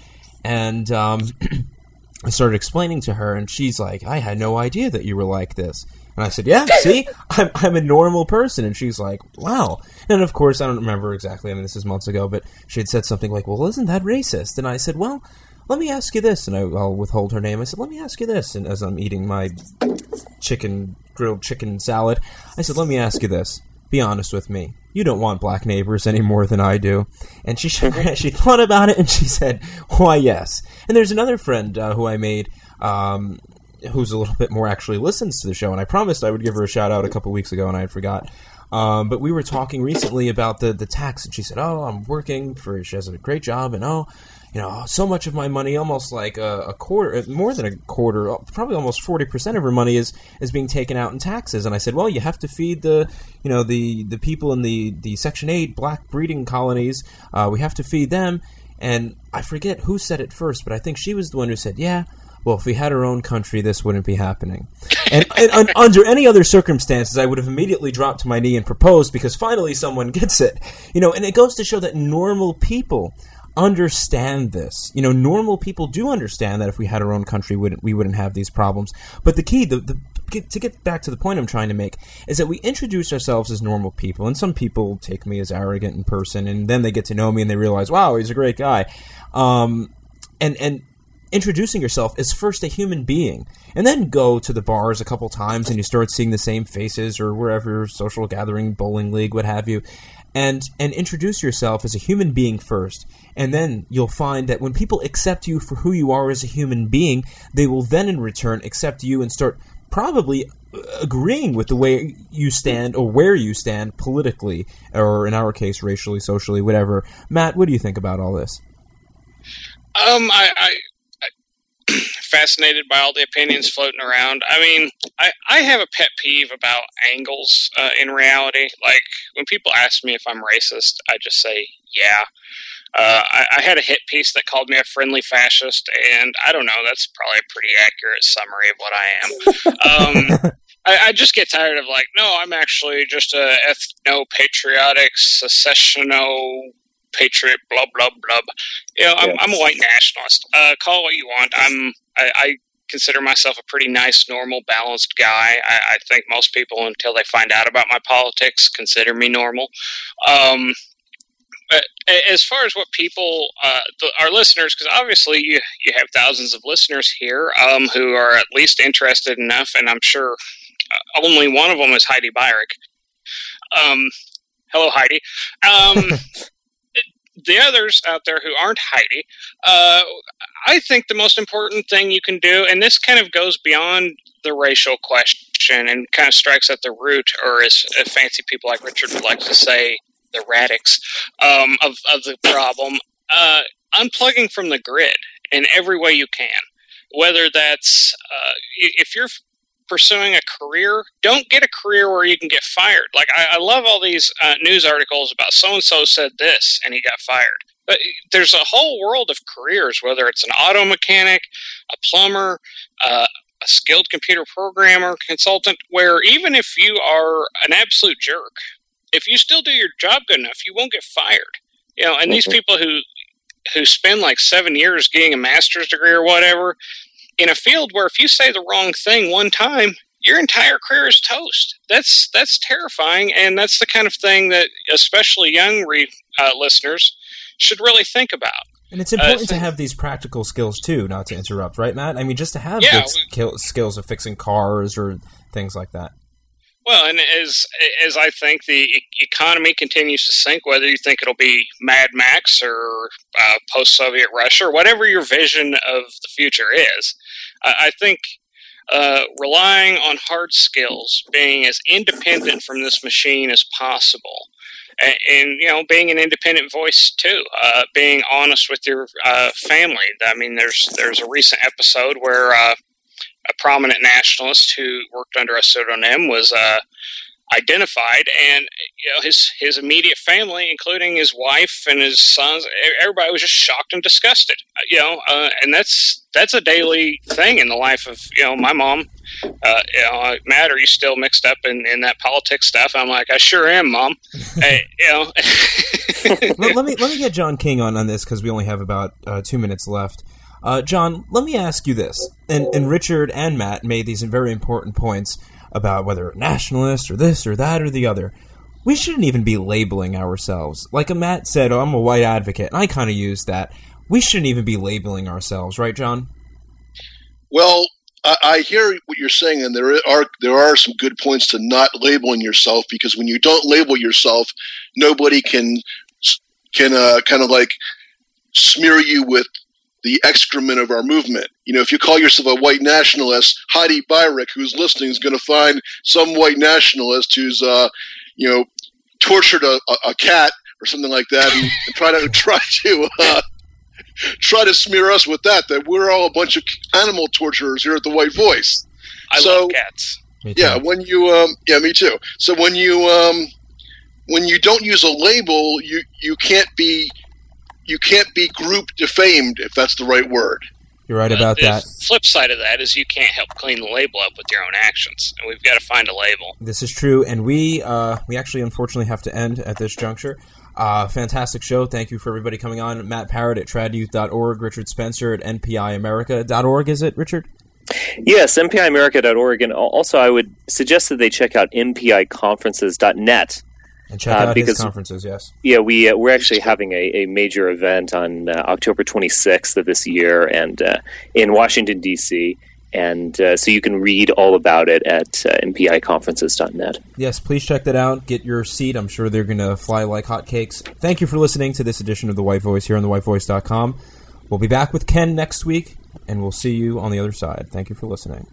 Speaker 1: And um, I started explaining to her, and she's like, "I had no idea that you were like this." And I said, "Yeah, see, I'm I'm a normal person." And she's like, "Wow." And of course, I don't remember exactly. I mean, this is months ago, but she had said something like, "Well, isn't that racist?" And I said, "Well." Let me ask you this, and I, I'll withhold her name. I said, "Let me ask you this," and as I'm eating my chicken grilled chicken salad, I said, "Let me ask you this. Be honest with me. You don't want black neighbors any more than I do." And she shook her head. She thought about it, and she said, "Why, yes." And there's another friend uh, who I made. Um, who's a little bit more actually listens to the show, and I promised I would give her a shout out a couple weeks ago, and I had forgot. Um, but we were talking recently about the the tax, and she said, "Oh, I'm working for. She has a great job, and oh, you know, so much of my money, almost like a, a quarter, uh, more than a quarter, uh, probably almost forty percent of her money is is being taken out in taxes." And I said, "Well, you have to feed the, you know, the the people in the the Section Eight black breeding colonies. Uh, we have to feed them." And I forget who said it first, but I think she was the one who said, "Yeah." Well, if we had our own country, this wouldn't be happening. And, and, un under any other circumstances, I would have immediately dropped to my knee and proposed because finally someone gets it. You know, and it goes to show that normal people understand this. You know, normal people do understand that if we had our own country, we wouldn't, we wouldn't have these problems. But the key, the, the get, to get back to the point I'm trying to make, is that we introduce ourselves as normal people, and some people take me as arrogant in person, and then they get to know me and they realize, wow, he's a great guy. Um, and and introducing yourself as first a human being and then go to the bars a couple times and you start seeing the same faces or wherever social gathering bowling league what have you and and introduce yourself as a human being first and then you'll find that when people accept you for who you are as a human being they will then in return accept you and start probably agreeing with the way you stand or where you stand politically or in our case racially socially whatever. Matt what do you think about all this?
Speaker 3: Um, I, I fascinated by all the opinions floating around. I mean, I, I have a pet peeve about angles uh, in reality. Like when people ask me if I'm racist, I just say yeah. Uh, I, I had a hit piece that called me a friendly fascist, and I don't know. That's probably a pretty accurate summary of what I am. Um, I, I just get tired of like, no, I'm actually just a ethno patriotic secessiono patriot, blah blah blah. You know, I'm,
Speaker 2: Yeah.
Speaker 3: I'm a white nationalist. Uh, call what you want. I'm I, I consider myself a pretty nice, normal, balanced guy. I, I think most people, until they find out about my politics, consider me normal. Um, but as far as what people, uh, the, our listeners, because obviously you you have thousands of listeners here um, who are at least interested enough, and I'm sure uh, only one of them is Heidi Beirich. Um, hello, Heidi. Um, the others out there who aren't Heidi, uh, I think the most important thing you can do, and this kind of goes beyond the racial question and kind of strikes at the root, or as fancy people like Richard would like to say, the radix um, of, of the problem. Uh, unplugging from the grid in every way you can. Whether that's uh, if you're pursuing a career, don't get a career where you can get fired. Like I, I love all these uh, news articles about so and so said this and he got fired. But there's a whole world of careers, whether it's an auto mechanic, a plumber, uh, a skilled computer programmer, consultant, where even if you are an absolute jerk, if you still do your job good enough, you won't get fired. You know, and these
Speaker 2: Mhm.
Speaker 3: people who who spend like seven years getting a master's degree or whatever in a field where if you say the wrong thing one time, your entire career is toast. That's that's terrifying, and that's the kind of thing that especially young re, uh, listeners should really think about.
Speaker 1: And it's important
Speaker 3: Uh,
Speaker 1: to have these practical skills too, not to interrupt, right, Matt? I mean, just to have
Speaker 3: Yeah,
Speaker 1: good skill, skills of fixing cars or things like that.
Speaker 3: Well, and as as I think the e- economy continues to sink, whether you think it'll be Mad Max or uh, post-Soviet Russia or whatever your vision of the future is, I, I think uh, relying on hard skills, being as independent from this machine as possible, and, and you know, being an independent voice too, uh, being honest with your uh, family. I mean, there's there's a recent episode where. Uh, a prominent nationalist who worked under a pseudonym was uh, identified, and you know his his immediate family, including his wife and his sons, everybody was just shocked and disgusted. Uh, You know, uh, and that's that's a daily thing in the life of you know my mom. Uh, you know, uh, Matt, are you still mixed up in, in that politics stuff? I'm like, I sure am, mom. hey, you know,
Speaker 1: let, let me let me get John King on on this because we only have about uh, two minutes left. Uh, John, let me ask you this, and and Richard and Matt made these very important points about whether a nationalist or this or that or the other. We shouldn't even be labeling ourselves. Like a Matt said, oh, I'm a white advocate, and I kind of use that. We shouldn't even be labeling ourselves, right, John?
Speaker 4: Well, I, I hear what you're saying, and there are there are some good points to not labeling yourself because when you don't label yourself, nobody can can uh, kind of like smear you with the excrement of our movement. You know, if you call yourself a white nationalist, Heidi Beirich, who's listening, is going to find some white nationalist who's, uh, you know, tortured a, a, cat or something like that, and, and try to try to uh, try to smear us with that. That we're all a bunch of animal torturers here at the White Voice.
Speaker 3: I
Speaker 4: So-
Speaker 3: love cats.
Speaker 4: Yeah, when you um, yeah, me too. So when you um, when you don't use a label, you you can't be you can't be group defamed if that's the right word.
Speaker 1: You're right about
Speaker 3: the
Speaker 1: that.
Speaker 3: flip side of that is you can't help clean the label up with your own actions, and we've got to find a label.
Speaker 1: This is true, and we uh, we actually unfortunately have to end at this juncture. Uh, fantastic show. Thank you for everybody coming on. Matt Parrott at tradyouth.org, Richard Spencer at npiamerica.org, is it, Richard?
Speaker 2: Yes, NPIAmerica.org. And also, I would suggest that they check out NPIconferences.net.
Speaker 1: And check
Speaker 2: Uh,
Speaker 1: out his
Speaker 2: because-
Speaker 1: conferences, yes.
Speaker 2: Yeah, we uh, we're actually having a, a major event on uh, October 26th of this year, and uh, in Washington D.C. And uh, so you can read all about it at uh, NPIconferences.net.
Speaker 1: Yes, please check that out. Get your seat. I'm sure they're going to fly like hotcakes. Thank you for listening to this edition of The White Voice here on thewhitevoice.com. We'll be back with Ken next week, and we'll see you on the other side. Thank you for listening.